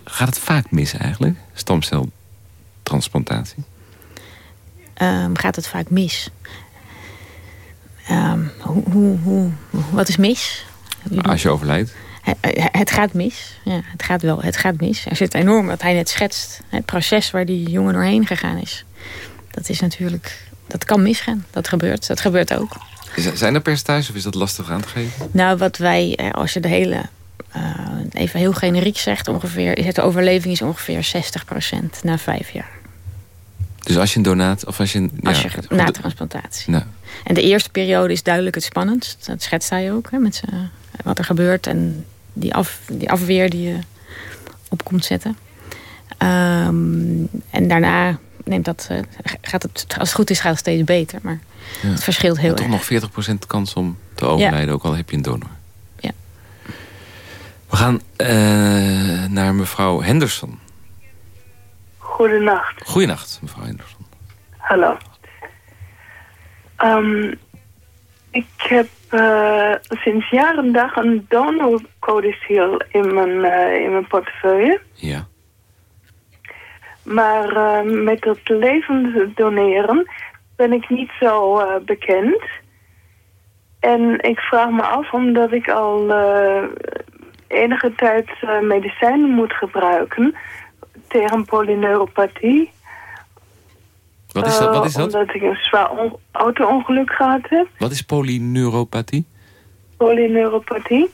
gaat het vaak mis eigenlijk, stamceltransplantatie?
Um, gaat het vaak mis? Um, hoe, hoe, hoe, wat is mis?
Als je overlijdt?
het gaat mis. Ja, het gaat wel, het gaat mis. Er zit enorm, wat hij net schetst, het proces waar die jongen doorheen gegaan is. Dat is natuurlijk, dat kan misgaan. Dat gebeurt, dat gebeurt ook.
Zijn er percentages of is dat lastig aan te geven?
Nou, wat wij, eh, als je de hele, uh, even heel generiek zegt, ongeveer, het overleving is ongeveer 60% na vijf jaar.
Dus als je een donaat, of als je een...
Als je, na transplantatie. Nou. En de eerste periode is duidelijk het spannendst. Dat schetst hij ook, hè, met wat er gebeurt en die, af, die afweer die je op komt zetten. Um, en daarna neemt dat, uh, gaat het, als het goed is, gaat het steeds beter. Maar ja. het verschilt heel
erg. toch nog 40% kans om te overlijden, ook al heb je een donor.
Ja.
We gaan uh, naar mevrouw Henderson.
Goedenacht.
Goedenacht, mevrouw Henderson.
Hallo. Um, ik heb uh, sinds jaren dag een donorcodiciel in mijn, uh, in mijn portefeuille.
Ja.
Maar uh, met het levend doneren ben ik niet zo bekend. En ik vraag me af, omdat ik al enige tijd medicijnen moet gebruiken tegen polyneuropathie
wat is dat? Wat is dat?
omdat ik een zwaar auto-ongeluk gehad heb.
Wat is polyneuropathie?
Polyneuropathie.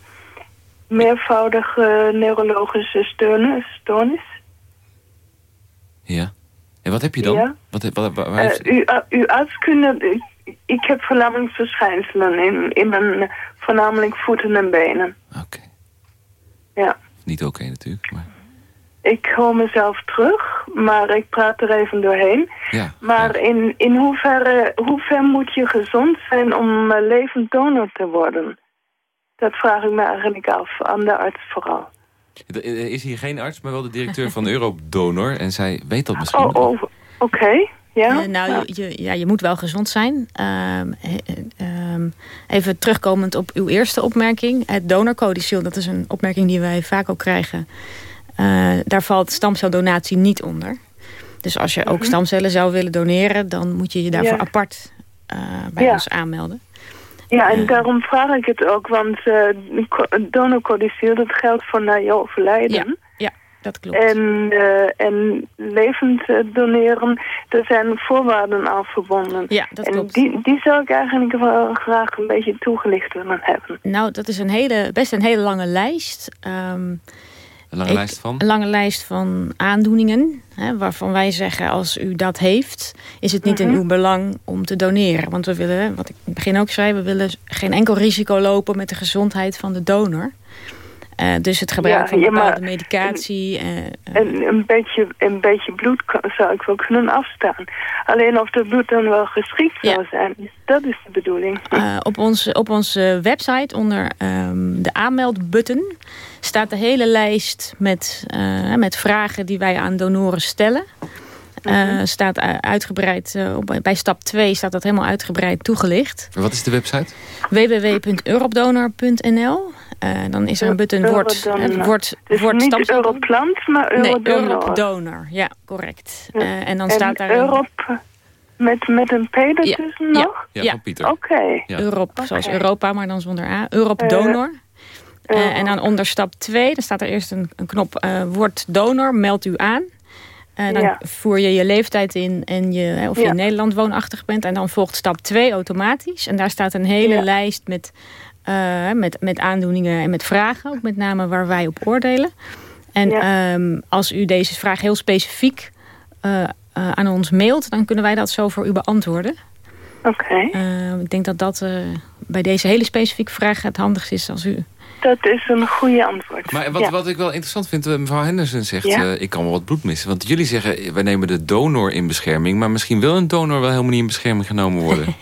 Meervoudige neurologische stoornis.
Ja. En wat heb je dan? Ja. Wat, wat, waar, waar
heeft... uh, uw arts kunnen... Ik heb verlammingsverschijnselen in, in mijn voornamelijk voeten en benen.
Oké.
Ja.
Niet oké natuurlijk, maar...
Ik hoor mezelf terug, maar ik praat er even doorheen.
Ja,
maar In, in hoeverre, hoe ver moet je gezond zijn om uh, levend donor te worden? Dat vraag ik me eigenlijk af, aan de arts vooral.
Er is hier geen arts, maar wel de directeur van Eurodonor. En zij weet dat misschien.
Oh, oh oké. Ja?
Uh, nou, Je, ja, je moet wel gezond zijn. Uh, even terugkomend op uw eerste opmerking. Het donorcodiciel, dat is een opmerking die wij vaak ook krijgen. Uh, daar valt stamceldonatie niet onder. Dus als je ook mhm. stamcellen zou willen doneren... dan moet je je daarvoor apart uh, bij ons aanmelden.
Ja, en uh, daarom vraag ik het ook. Want uh, donorcodiciel, dat geldt voor na je overlijden.
Ja, ja dat klopt.
En, en levend doneren, daar zijn voorwaarden aan verbonden.
Ja, dat
en
klopt.
Die, die zou ik eigenlijk wel graag een beetje toegelicht willen hebben.
Nou, dat is een hele, best een hele lange lijst... Um,
een lange lijst van?
Een lange lijst van aandoeningen. Hè, waarvan wij zeggen, als u dat heeft... is het niet in mhm. uw belang om te doneren. Want we willen, wat ik in het begin ook zei... we willen geen enkel risico lopen met de gezondheid van de donor. Uh, dus het gebruik van bepaalde medicatie.
Uh, een, een, beetje, een beetje bloed zou ik wel kunnen afstaan. Alleen of het bloed dan wel geschikt ja. zou zijn, dat is de bedoeling.
Uh, op, ons, op onze website onder um, de aanmeldbutton staat de hele lijst met, met vragen die wij aan donoren stellen. Uh, staat uitgebreid, uh, bij stap 2 staat dat helemaal uitgebreid toegelicht.
Wat is de website?
www.europdonor.nl uh, Dan is er een button wordt,
het
wordt,
dus
wordt
niet Europlant, maar Eurodonor. Nee,
Eurodonor, ja, correct. Ja. en dan en staat daar...
Europe met, met een P ertussen ja, nog?
Ja, ja, van Pieter.
Oké. Okay.
Ja.
Europe, okay. zoals Europa, maar dan zonder A. Europe Donor. en dan onder stap 2, dan staat er eerst een, een knop... wordt donor, meld u aan. Uh, dan ja. voer je je leeftijd in en je, of je ja. in Nederland woonachtig bent. En dan volgt stap 2 automatisch. En daar staat een hele ja. lijst met, uh, met, met aandoeningen en met vragen. Ook met name waar wij op oordelen. En um, als u deze vraag heel specifiek uh, aan ons mailt... dan kunnen wij dat zo voor u beantwoorden.
Oké. Okay.
ik denk dat dat bij deze hele specifieke vraag het handigst is als u
dat is een goede antwoord.
Maar wat, wat ik wel interessant vind, eh, mevrouw Henderson zegt... Ja? Uh, ik kan wel wat bloed missen. Want jullie zeggen, wij nemen de donor in bescherming... maar misschien wil een donor wel helemaal niet in bescherming genomen worden.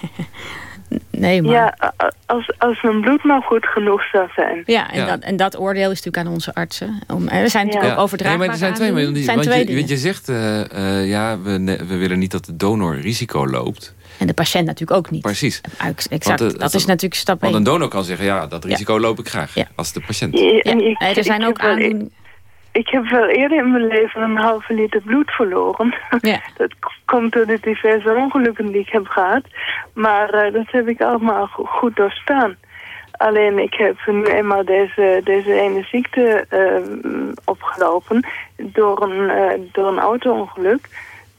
nee, maar...
Ja, als, als een bloed nou goed genoeg zou zijn.
Ja, en, ja. Dat, en dat oordeel is natuurlijk aan onze artsen. Om, er zijn natuurlijk ja. ook overdraagbaar
nee, maar er zijn twee, maar zijn want, twee je, want je zegt, uh, ja, we, we willen niet dat de donor risico loopt...
En de patiënt natuurlijk ook niet.
Precies.
Exact. Want, uh, dat is natuurlijk stap 1.
Want een donor kan zeggen, ja, dat risico ja. loop ik graag. Ja. Als de patiënt.
Ja,
ik, er zijn ook aandoeningen...
Ik heb wel eerder in mijn leven een halve liter bloed verloren.
Ja.
Dat komt door de diverse ongelukken die ik heb gehad. Maar uh, dat heb ik allemaal goed doorstaan. Alleen ik heb nu eenmaal deze, deze ene ziekte uh, opgelopen door een, uh, door een auto-ongeluk.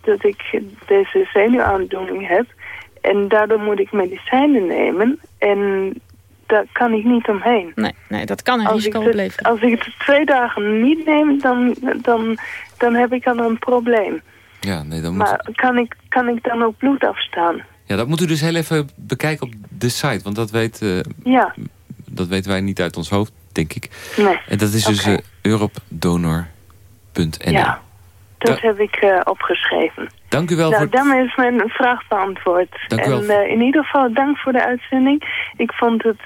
Dat ik deze zenuwaandoening heb. En daardoor moet ik medicijnen nemen. En daar kan ik niet omheen.
Nee, nee dat kan een als risico opleveren.
Als ik het twee dagen niet neem, dan, dan, dan heb ik al een probleem.
Ja, nee, dan
moet... Maar kan ik, kan ik dan ook bloed afstaan?
Ja, dat moet u dus heel even bekijken op de site. Want dat, weet, uh,
ja.
dat weten wij niet uit ons hoofd, denk ik.
Nee.
En dat is dus okay. uh, europadonor.nl.
Ja, dat heb ik uh, opgeschreven.
Dank u wel.
Nou,
voor...
dan is mijn vraag beantwoord.
Dank u
en
wel.
in ieder geval dank voor de uitzending. Ik vond het,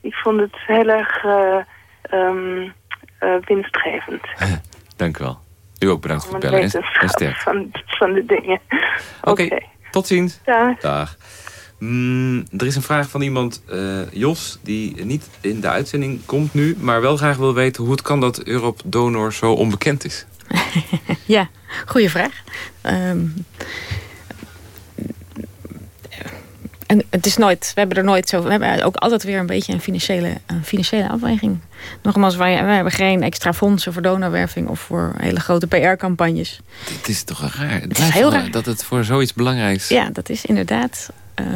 ik vond het heel erg um, winstgevend.
dank u wel. U ook bedankt voor het bellen. En, en.
Van, van de dingen.
Oké. Okay. Okay. Tot ziens.
Dag.
Dag. Mm, er is een vraag van iemand, uh, Jos, die niet in de uitzending komt nu... maar wel graag wil weten hoe het kan dat Europe Donor zo onbekend is.
ja, goede vraag. Um, en het is nooit, we hebben er nooit zo... We hebben ook altijd weer een beetje een financiële, een financiële afweging. Nogmaals, wij, wij hebben geen extra fondsen voor donorwerving... of voor hele grote PR-campagnes.
Het is toch raar? Het,
het is heel raar.
Dat het voor zoiets belangrijks...
Ja, dat is inderdaad uh,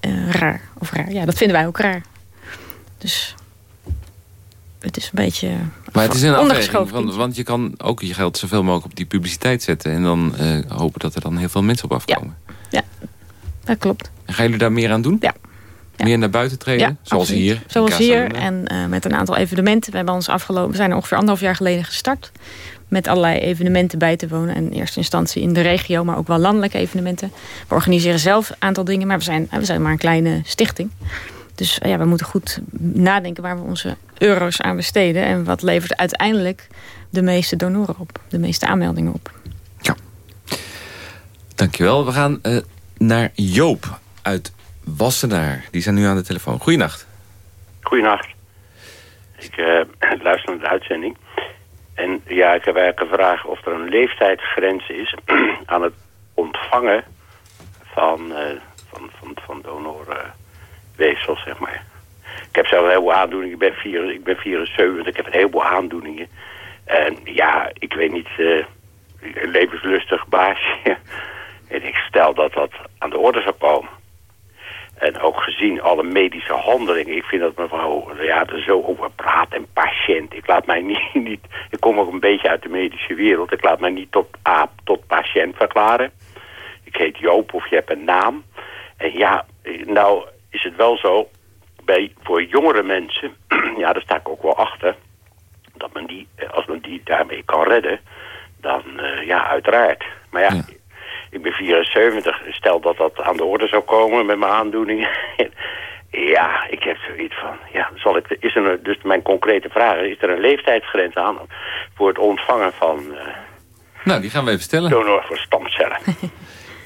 uh, raar. Of raar. Ja, dat vinden wij ook raar. Dus het is een beetje
Maar het is een afweging, want, want je kan ook je geld zoveel mogelijk op die publiciteit zetten... en dan uh, hopen dat er dan heel veel mensen op afkomen.
Ja, ja dat klopt.
En gaan jullie daar meer aan doen?
Ja. ja.
Meer naar buiten treden?
Ja,
zoals
absoluut.
hier?
Zoals hier en uh, met een aantal evenementen. We, hebben ons afgelopen, we zijn er ongeveer anderhalf jaar geleden gestart. Met allerlei evenementen bij te wonen. En in eerste instantie in de regio, maar ook wel landelijke evenementen. We organiseren zelf een aantal dingen, maar we zijn, we zijn maar een kleine stichting. Dus ja, we moeten goed nadenken waar we onze euro's aan besteden. En wat levert uiteindelijk de meeste donoren op. De meeste aanmeldingen op.
Ja. Dankjewel. We gaan uh, naar Joop uit Wassenaar. Die zijn nu aan de telefoon. Goeienacht.
Goeienacht. Ik uh, luister naar de uitzending. En ja, ik heb eigenlijk een vraag of er een leeftijdsgrens is aan het ontvangen van, uh, van, van, van zeg maar. Ik heb zelf een heleboel aandoeningen. Ik ben, vier, ik ben 74, ik heb een heleboel aandoeningen. En ja, ik weet niet, uh, levenslustig baasje. en ik stel dat dat aan de orde zou komen. En ook gezien alle medische handelingen. Ik vind dat mevrouw ja, er zo over praat en patiënt. Ik laat mij niet, niet... Ik kom ook een beetje uit de medische wereld. Ik laat mij niet tot aap, tot patiënt verklaren. Ik heet Joop of je hebt een naam. En ja, nou is het wel zo... Bij, voor jongere mensen, ja, daar sta ik ook wel achter... dat men die, als men die daarmee kan redden... dan uh, ja, uiteraard. Maar ja... ja ik ben 74. Stel dat dat aan de orde zou komen met mijn aandoeningen. ja, ik heb zoiets van... Ja, zal ik, is er een, dus mijn concrete vraag is... er een leeftijdsgrens aan voor het ontvangen van... Uh,
nou, die gaan we even stellen.
Donor voor stamcellen.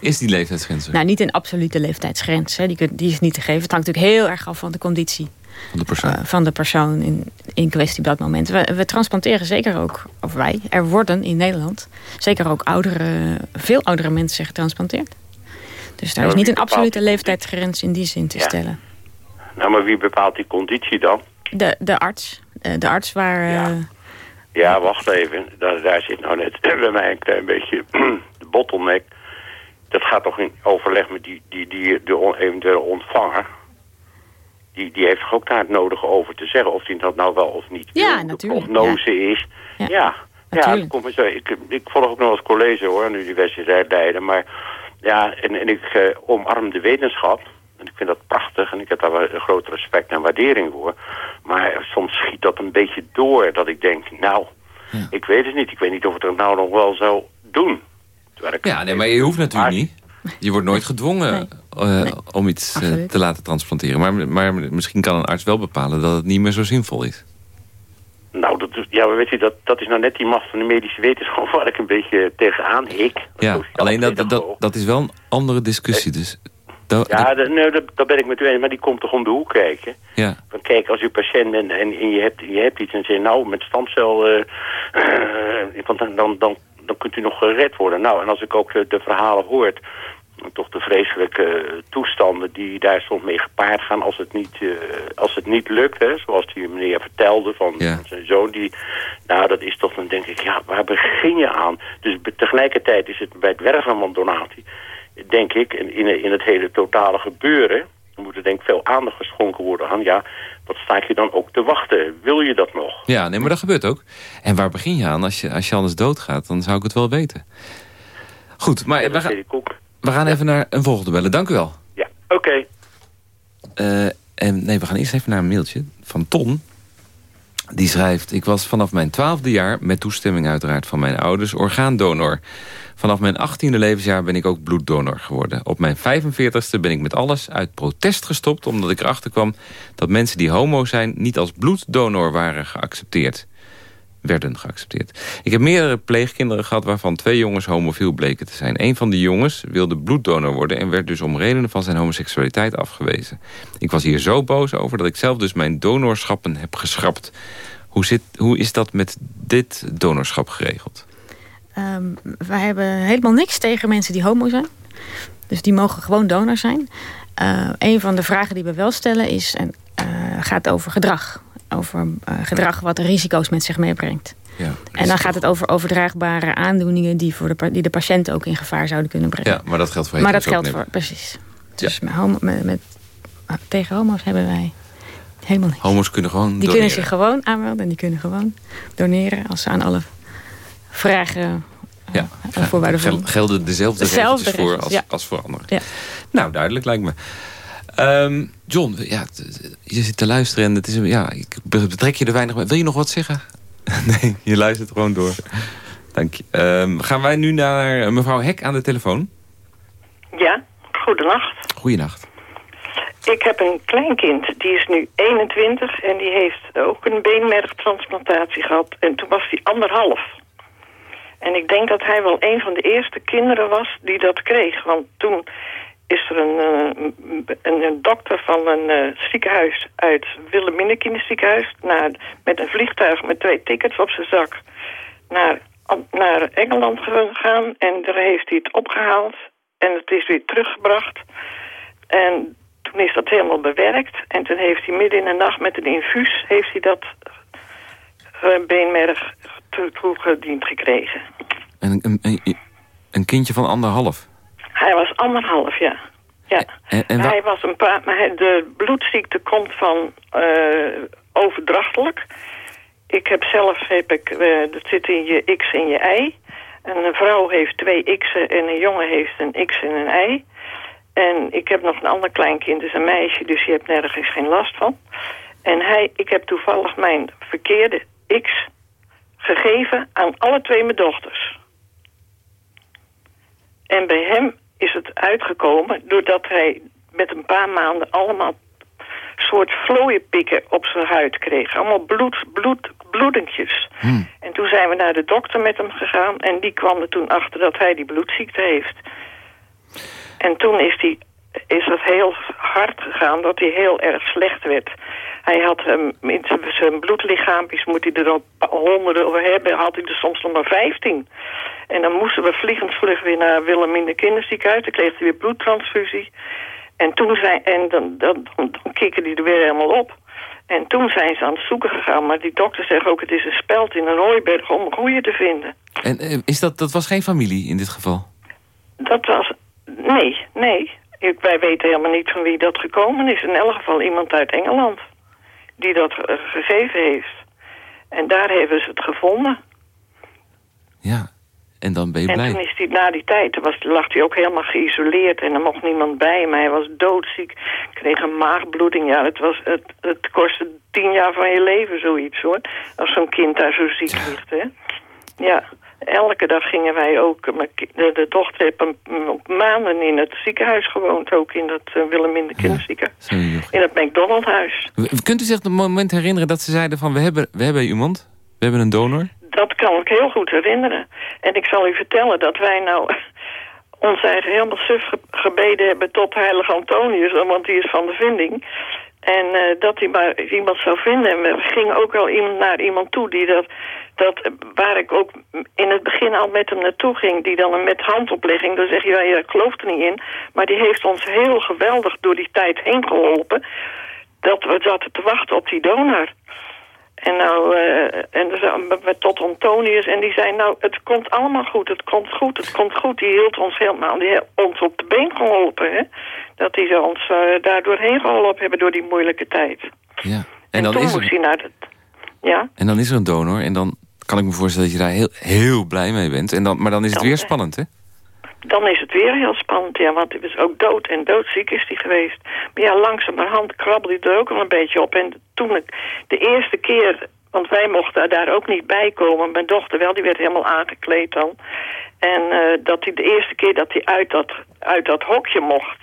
is die leeftijdsgrens?
Nou, niet een absolute leeftijdsgrens. Hè. Die, die is niet te geven. Het hangt natuurlijk heel erg af van de conditie.
Van de persoon? Uh,
van de persoon in, in kwestie op dat moment. We, we transplanteren zeker ook, of wij, er worden in Nederland... zeker ook oudere, veel oudere mensen getransplanteerd. Dus daar is niet een absolute leeftijdsgrens in die zin te ja. stellen.
Nou, maar wie bepaalt die conditie dan?
De, de arts. De arts waar...
Ja, uh, ja wacht even. Daar, daar zit nou net bij mij een klein beetje de bottleneck. Dat gaat toch in overleg met die, die, die, de on, eventuele ontvanger die, die heeft ook daar het nodige over te zeggen. Of die dat nou wel of niet
ja,
wil.
natuurlijk.
De prognose ja. is. Ja, ja, ja dat komt zo. Ik, ik volg ook nog als college hoor, aan Universiteit Leiden. Maar ja, en, en ik uh, omarm de wetenschap. En ik vind dat prachtig en ik heb daar wel een groot respect en waardering voor. Maar soms schiet dat een beetje door dat ik denk, nou, ja. ik weet het niet. Ik weet niet of het er nou nog wel zou doen.
Ja, nee, maar je hoeft natuurlijk maar, niet. Je wordt nooit gedwongen nee. Uh, nee. om iets uh, te laten transplanteren. Maar, maar misschien kan een arts wel bepalen dat het niet meer zo zinvol is.
Nou, dat is, ja, weet je, dat, dat is nou net die macht van de medische wetenschap waar ik een beetje tegenaan hik.
Ja, alleen dat, dat, dat is wel een andere discussie. Dus
dat, ja, dat, nee, dat, dat ben ik met u eens, maar die komt toch om de hoek kijken.
Ja.
Van, kijk, als u patiënt bent en, en je, hebt, je hebt iets en zegt, nou, met stamcel, uh, uh, want dan, dan, dan, dan kunt u nog gered worden. Nou, en als ik ook de, de verhalen hoort toch de vreselijke toestanden die daar soms mee gepaard gaan als het niet, uh, als het niet lukt. Hè? Zoals die meneer vertelde van, zijn zoon. Die, nou, dat is toch, dan denk ik, ja, waar begin je aan? Dus tegelijkertijd is het bij het werven van donatie, denk ik, in, in het hele totale gebeuren... Er moet er denk ik veel aandacht geschonken worden aan. Ja, wat staat je dan ook te wachten? Wil je dat nog?
Ja, nee, maar dat gebeurt ook. En waar begin je aan? Als je, als je anders doodgaat, dan zou ik het wel weten. Goed, maar we gaan, we gaan even naar een volgende bellen. Dank u wel.
Ja, oké.
Eh, en nee, we gaan eerst even naar een mailtje van Ton. Die schrijft, ik was vanaf mijn twaalfde jaar, met toestemming uiteraard van mijn ouders, orgaandonor. Vanaf mijn achttiende levensjaar ben ik ook bloeddonor geworden. Op mijn 45ste ben ik met alles uit protest gestopt... omdat ik erachter kwam dat mensen die homo zijn... niet als bloeddonor waren geaccepteerd werden geaccepteerd. Ik heb meerdere pleegkinderen gehad waarvan twee jongens homofiel bleken te zijn. Een van die jongens wilde bloeddonor worden... en werd dus om redenen van zijn homoseksualiteit afgewezen. Ik was hier zo boos over dat ik zelf dus mijn donorschappen heb geschrapt. Hoe, zit, hoe is dat met dit donorschap geregeld?
Um, wij hebben helemaal niks tegen mensen die homo zijn. Dus die mogen gewoon donor zijn. Uh, een van de vragen die we wel stellen is, en, uh, gaat over gedrag over uh, gedrag wat risico's met zich meebrengt. Ja, en dan gaat het over overdraagbare aandoeningen die, voor de, die de patiënt ook in gevaar zouden kunnen brengen.
Ja, maar dat geldt voor
Maar dat geldt voor, precies. Dus met, homo, met, met, tegen homo's hebben wij helemaal niks.
Homo's kunnen gewoon
Die doneren. kunnen zich gewoon aanmelden en die kunnen gewoon doneren als ze aan alle vragen
ja, uh, gel, gelden dezelfde, dezelfde regels voor als, ja. als voor anderen. Ja. Nou, duidelijk lijkt me. Um, John, ja, je zit te luisteren en het is, ja, ik betrek je er weinig mee. Wil je nog wat zeggen? nee, je luistert gewoon door. Dank je. Um, gaan wij nu naar mevrouw Hek aan de telefoon?
Ja, goedenacht.
Goedenacht.
Ik heb een kleinkind, die is nu 21 en die heeft ook een beenmergtransplantatie gehad. En toen was hij anderhalf. En ik denk dat hij wel een van de eerste kinderen was die dat kreeg. Want toen is er een, uh, een, een, dokter van een uh, ziekenhuis uit Wilhelmina ziekenhuis naar, met een vliegtuig met twee tickets op zijn zak naar, naar Engeland gegaan. En daar heeft hij het opgehaald en het is weer teruggebracht. En toen is dat helemaal bewerkt. En toen heeft hij midden in de nacht met een infuus... heeft hij dat uh, beenmerg toegediend gekregen.
En een kindje van anderhalf?
Hij was anderhalf, ja. ja. En, Hij was een paar, maar de bloedziekte komt van uh, overdrachtelijk. Ik heb zelf, heb ik, uh, dat zit in je X en je Y. En een vrouw heeft twee X'en en een jongen heeft een X en een Y. En ik heb nog een ander kleinkind, dus een meisje, dus je hebt nergens geen last van. En hij, ik heb toevallig mijn verkeerde X gegeven aan alle twee mijn dochters. En bij hem is het uitgekomen doordat hij met een paar maanden allemaal soort vlooienpikken op zijn huid kreeg. Allemaal bloed, bloed, bloedentjes. Hmm. En toen zijn we naar de dokter met hem gegaan... en die kwam er toen achter dat hij die bloedziekte heeft. En toen is, die, is het heel hard gegaan dat hij heel erg slecht werd. Hij had um, in zijn bloedlichaampjes, moet hij er al honderden hebben, had hij er soms nog maar vijftien. En dan moesten we vliegensvlug weer naar Willem in de kinderziekenhuis. Dan kreeg hij weer bloedtransfusie. En toen zijn, en dan, dan, dan, dan kikken die er weer helemaal op. En toen zijn ze aan het zoeken gegaan. Maar die dokter zegt ook, het is een speld in een hooiberg om een goeie te vinden.
En eh, is dat, dat was geen familie in dit geval?
Dat was, nee, nee. Ik, wij weten helemaal niet van wie dat gekomen is. In elk geval iemand uit Engeland die dat eh, gegeven heeft. En daar hebben ze het gevonden.
Ja, en dan ben je
en
blij.
En toen is hij na die tijd, was, lag hij ook helemaal geïsoleerd en er mocht niemand bij Maar Hij was doodziek, kreeg een maagbloeding. Ja, het, was, het, het kostte tien jaar van je leven zoiets hoor. Als zo'n kind daar zo ziek ligt, hè. Ja elke dag gingen wij ook... De, de dochter heeft een, maanden in het ziekenhuis gewoond. Ook in dat uh, Willem de kinderziekenhuis. in het McDonald's-huis.
Kunt u zich het moment herinneren dat ze zeiden van... we hebben, we hebben iemand, we hebben een donor?
Dat kan ik heel goed herinneren. En ik zal u vertellen dat wij nou ons eigen helemaal suf gebeden hebben tot heilige Antonius, want die is van de vinding. En uh, dat hij maar iemand zou vinden. En we gingen ook wel iemand naar iemand toe die dat, dat... Waar ik ook in het begin al met hem naartoe ging. Die dan met handoplegging. Dan zeg je, ja, er niet in. Maar die heeft ons heel geweldig door die tijd heen geholpen. Dat we zaten te wachten op die donor. En nou, uh, en tot Antonius. En die zei, nou, het komt allemaal goed, het komt goed, het komt goed. Die hield ons helemaal, die heeft ons op de been geholpen, hè. Dat die ze ons uh, daar doorheen geholpen hebben door die moeilijke tijd.
Ja. En,
en
dan
toen
is
moest
er...
hij naar het... Ja?
En dan is er een donor en dan kan ik me voorstellen dat je daar heel, heel blij mee bent. En dan, maar dan is het weer
eh,
spannend, hè?
Dan is het weer heel spannend, ja, want hij was ook dood en doodziek is hij geweest. Maar ja, langzamerhand krabbelde hij er ook al een beetje op. En toen ik de eerste keer, want wij mochten daar ook niet bij komen. Mijn dochter wel, die werd helemaal aangekleed dan. En uh, dat hij de eerste keer dat hij uit dat, uit dat hokje mocht.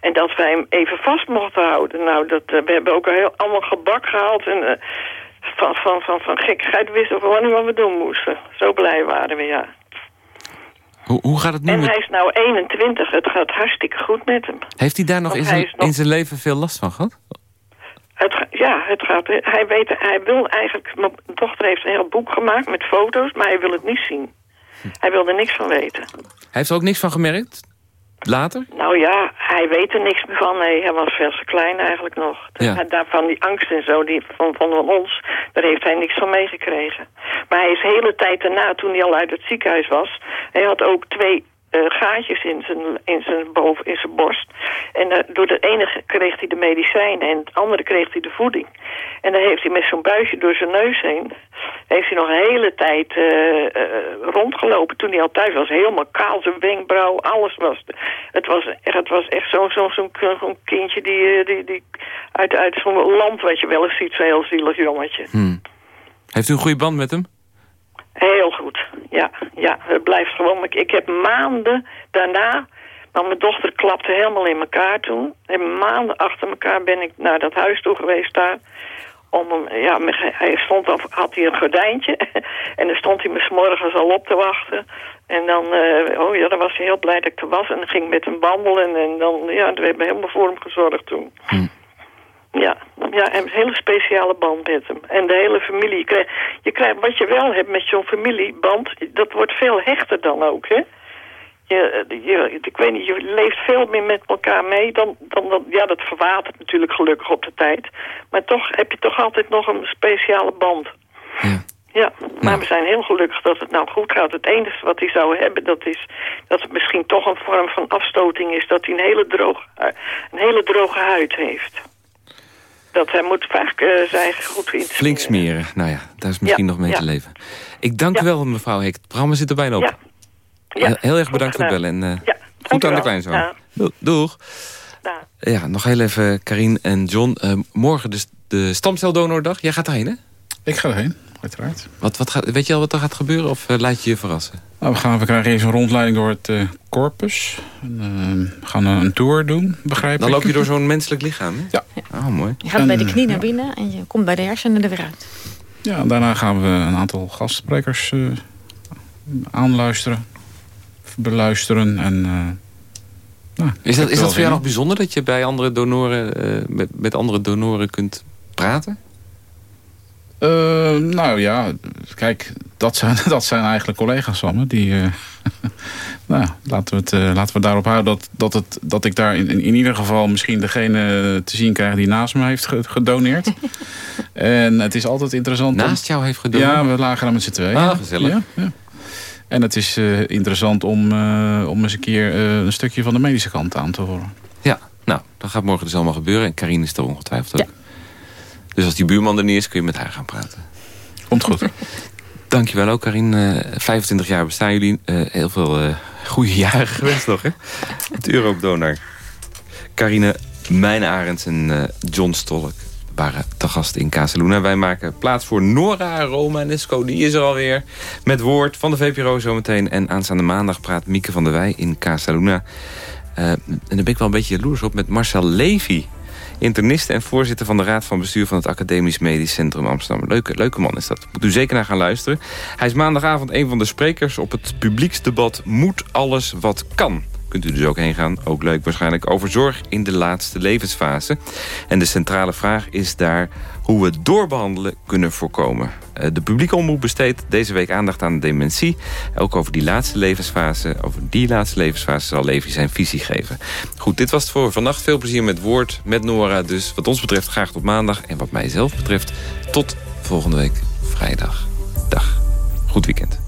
En dat wij hem even vast mochten houden. Nou, dat, uh, we hebben ook heel, allemaal gebak gehaald. En uh, van, van, van, van gekkigheid wisten we gewoon niet wat we doen moesten. Zo blij waren we, ja.
Hoe, hoe gaat het nu
En
met...
hij is nou 21. Het gaat hartstikke goed met hem.
Heeft hij daar nog in zijn,
nog-
in zijn leven veel last van gehad?
Het, ja, het gaat. Hij, weet, hij wil eigenlijk. Mijn dochter heeft een heel boek gemaakt met foto's, maar hij wil het niet zien. Hij wil er niks van weten.
Hij heeft er ook niks van gemerkt? Later?
Nou ja, hij weet er niks meer van. Nee, hij was veel te klein eigenlijk nog.
Ja.
Hij- Daarvan die angst en zo die, van, van, van ons, daar heeft hij niks van meegekregen. Maar hij is de hele tijd daarna, toen hij al uit het ziekenhuis was... hij had ook twee eh, gaatjes in zijn, in, zijn boven, in zijn borst. En eh, door de ene kreeg hij de medicijnen en het andere kreeg hij de voeding. En dan heeft hij met zo'n buisje door zijn neus heen... heeft hij nog een hele tijd eh, rondgelopen. Toen hij al thuis was, helemaal kaal, zijn wenkbrauw, alles was... Het was, echt- het was echt zo'n zo, zo'n zo'n kindje die, die, die uit, uit zo'n land wat je wel eens ziet, zo'n heel zielig jongetje.
Hmm. Heeft u een goede band met hem?
Heel goed, ja. ja het blijft gewoon... Ik, heb maanden daarna... Want mijn dochter klapte helemaal in elkaar toen. En maanden achter elkaar ben ik naar dat huis toe geweest daar. Om hem, ja, hij stond had hij een gordijntje. en dan stond hij me 's morgens al op te wachten. En dan, eh, oh ja, dan was hij heel blij dat ik er was. En dan ging met hem wandelen. En dan, ja, we hebben helemaal voor hem gezorgd toen. Ja, ja, en een hele speciale band met hem. En de hele familie. Je krijgt, je krijgt, wat je wel hebt met zo'n familieband, dat wordt veel hechter dan ook, hè? Je, je, ik weet niet, je leeft veel meer met elkaar mee dan, dan, dan... Ja, dat verwatert natuurlijk gelukkig op de tijd. Maar toch heb je toch altijd nog een speciale band.
Ja.
Ja, maar we zijn heel gelukkig dat het nou goed gaat. Het enige wat hij zou hebben, dat is dat het misschien toch een vorm van afstoting is. Dat hij een hele droge, een hele droge huid heeft. Dat hij moet vaak uh, zijn goed in
Flink smeren. Nou ja, daar is misschien
Ja,
nog mee
ja.
te leven. Ik dank u wel, mevrouw Heek. Het programma zit er bijna op.
Ja. Ja,
heel, erg
goed
bedankt voor het bellen. En, eh,
Ja,
goed aan de kleinzoon.
Ja.
Do- Doeg. Ja, nog heel even Karin en John. Eh, morgen dus de stamceldonordag. Jij gaat daarheen, hè?
Ik ga erheen, uiteraard.
Wat, wat gaat, weet je al wat er gaat gebeuren of eh, laat je je verrassen?
Nou, we, gaan, we krijgen eerst een rondleiding door het eh, corpus. En, eh, we gaan een, een tour doen, begrijp
Dan
ik.
loop je door zo'n menselijk lichaam, hè?
Ja.
Oh, mooi.
Je gaat bij de
En,
knie
eh,
naar binnen en je komt bij de hersenen er weer uit.
Ja, en daarna gaan we een aantal gastsprekers eh, aanluisteren, beluisteren. En, eh, nou,
Is dat, is dat voor jou nog bijzonder dat je bij andere donoren, eh, met, met andere donoren kunt praten?
Eh, nou ja, kijk, dat zijn, dat zijn eigenlijk collega's van me. Die, eh, nou, laten we, het, eh, laten we daarop houden dat, dat, het, dat ik daar in, in ieder geval misschien degene te zien krijg die naast me heeft ge- gedoneerd. en het is altijd interessant. om-
Naast jou heeft gedoneerd?
Ja, we lagen daar met z'n tweeën.
Ah, gezellig.
Ja, ja. En het is eh, interessant om, eh, om eens een keer eh, een stukje van de medische kant aan te horen.
Ja, nou, dat gaat morgen dus allemaal gebeuren. En Karine is er ongetwijfeld ook. Dus als die buurman er niet is, kun je met haar gaan praten.
Komt goed.
Dankjewel ook, Karine. Eh 25 jaar bestaan jullie. Eh, heel veel eh goede jaren gewenst nog, hè? Het Euroop-donor. Karine Mijn-Arends en John Stolk waren te gast in Casaluna. Wij maken plaats voor Nora Romanesco. Die is er alweer. Met woord van de VPRO zometeen. En aanstaande maandag praat Mieke van der Wij in Casaluna. En daar ben ik wel een beetje jaloers op met Marcel Levy. Internist en voorzitter van de Raad van Bestuur van het Academisch Medisch Centrum Amsterdam. Leuke, leuke man is dat. Moet u zeker naar gaan luisteren. Hij is maandagavond een van de sprekers op het publieksdebat Moet alles wat kan. kunt u dus ook heen gaan. Ook leuk waarschijnlijk over zorg in de laatste levensfase. En de centrale vraag is daar hoe we doorbehandelen kunnen voorkomen. Eh, de publieke omroep besteedt deze week aandacht aan dementie. Ook over die laatste levensfase, over die laatste levensfase zal Levi zijn visie geven. Goed, dit was het voor vannacht. Veel plezier met Woord, met Nora. Dus wat ons betreft graag tot maandag. En wat mij zelf betreft tot volgende week vrijdag. Dag. Goed weekend.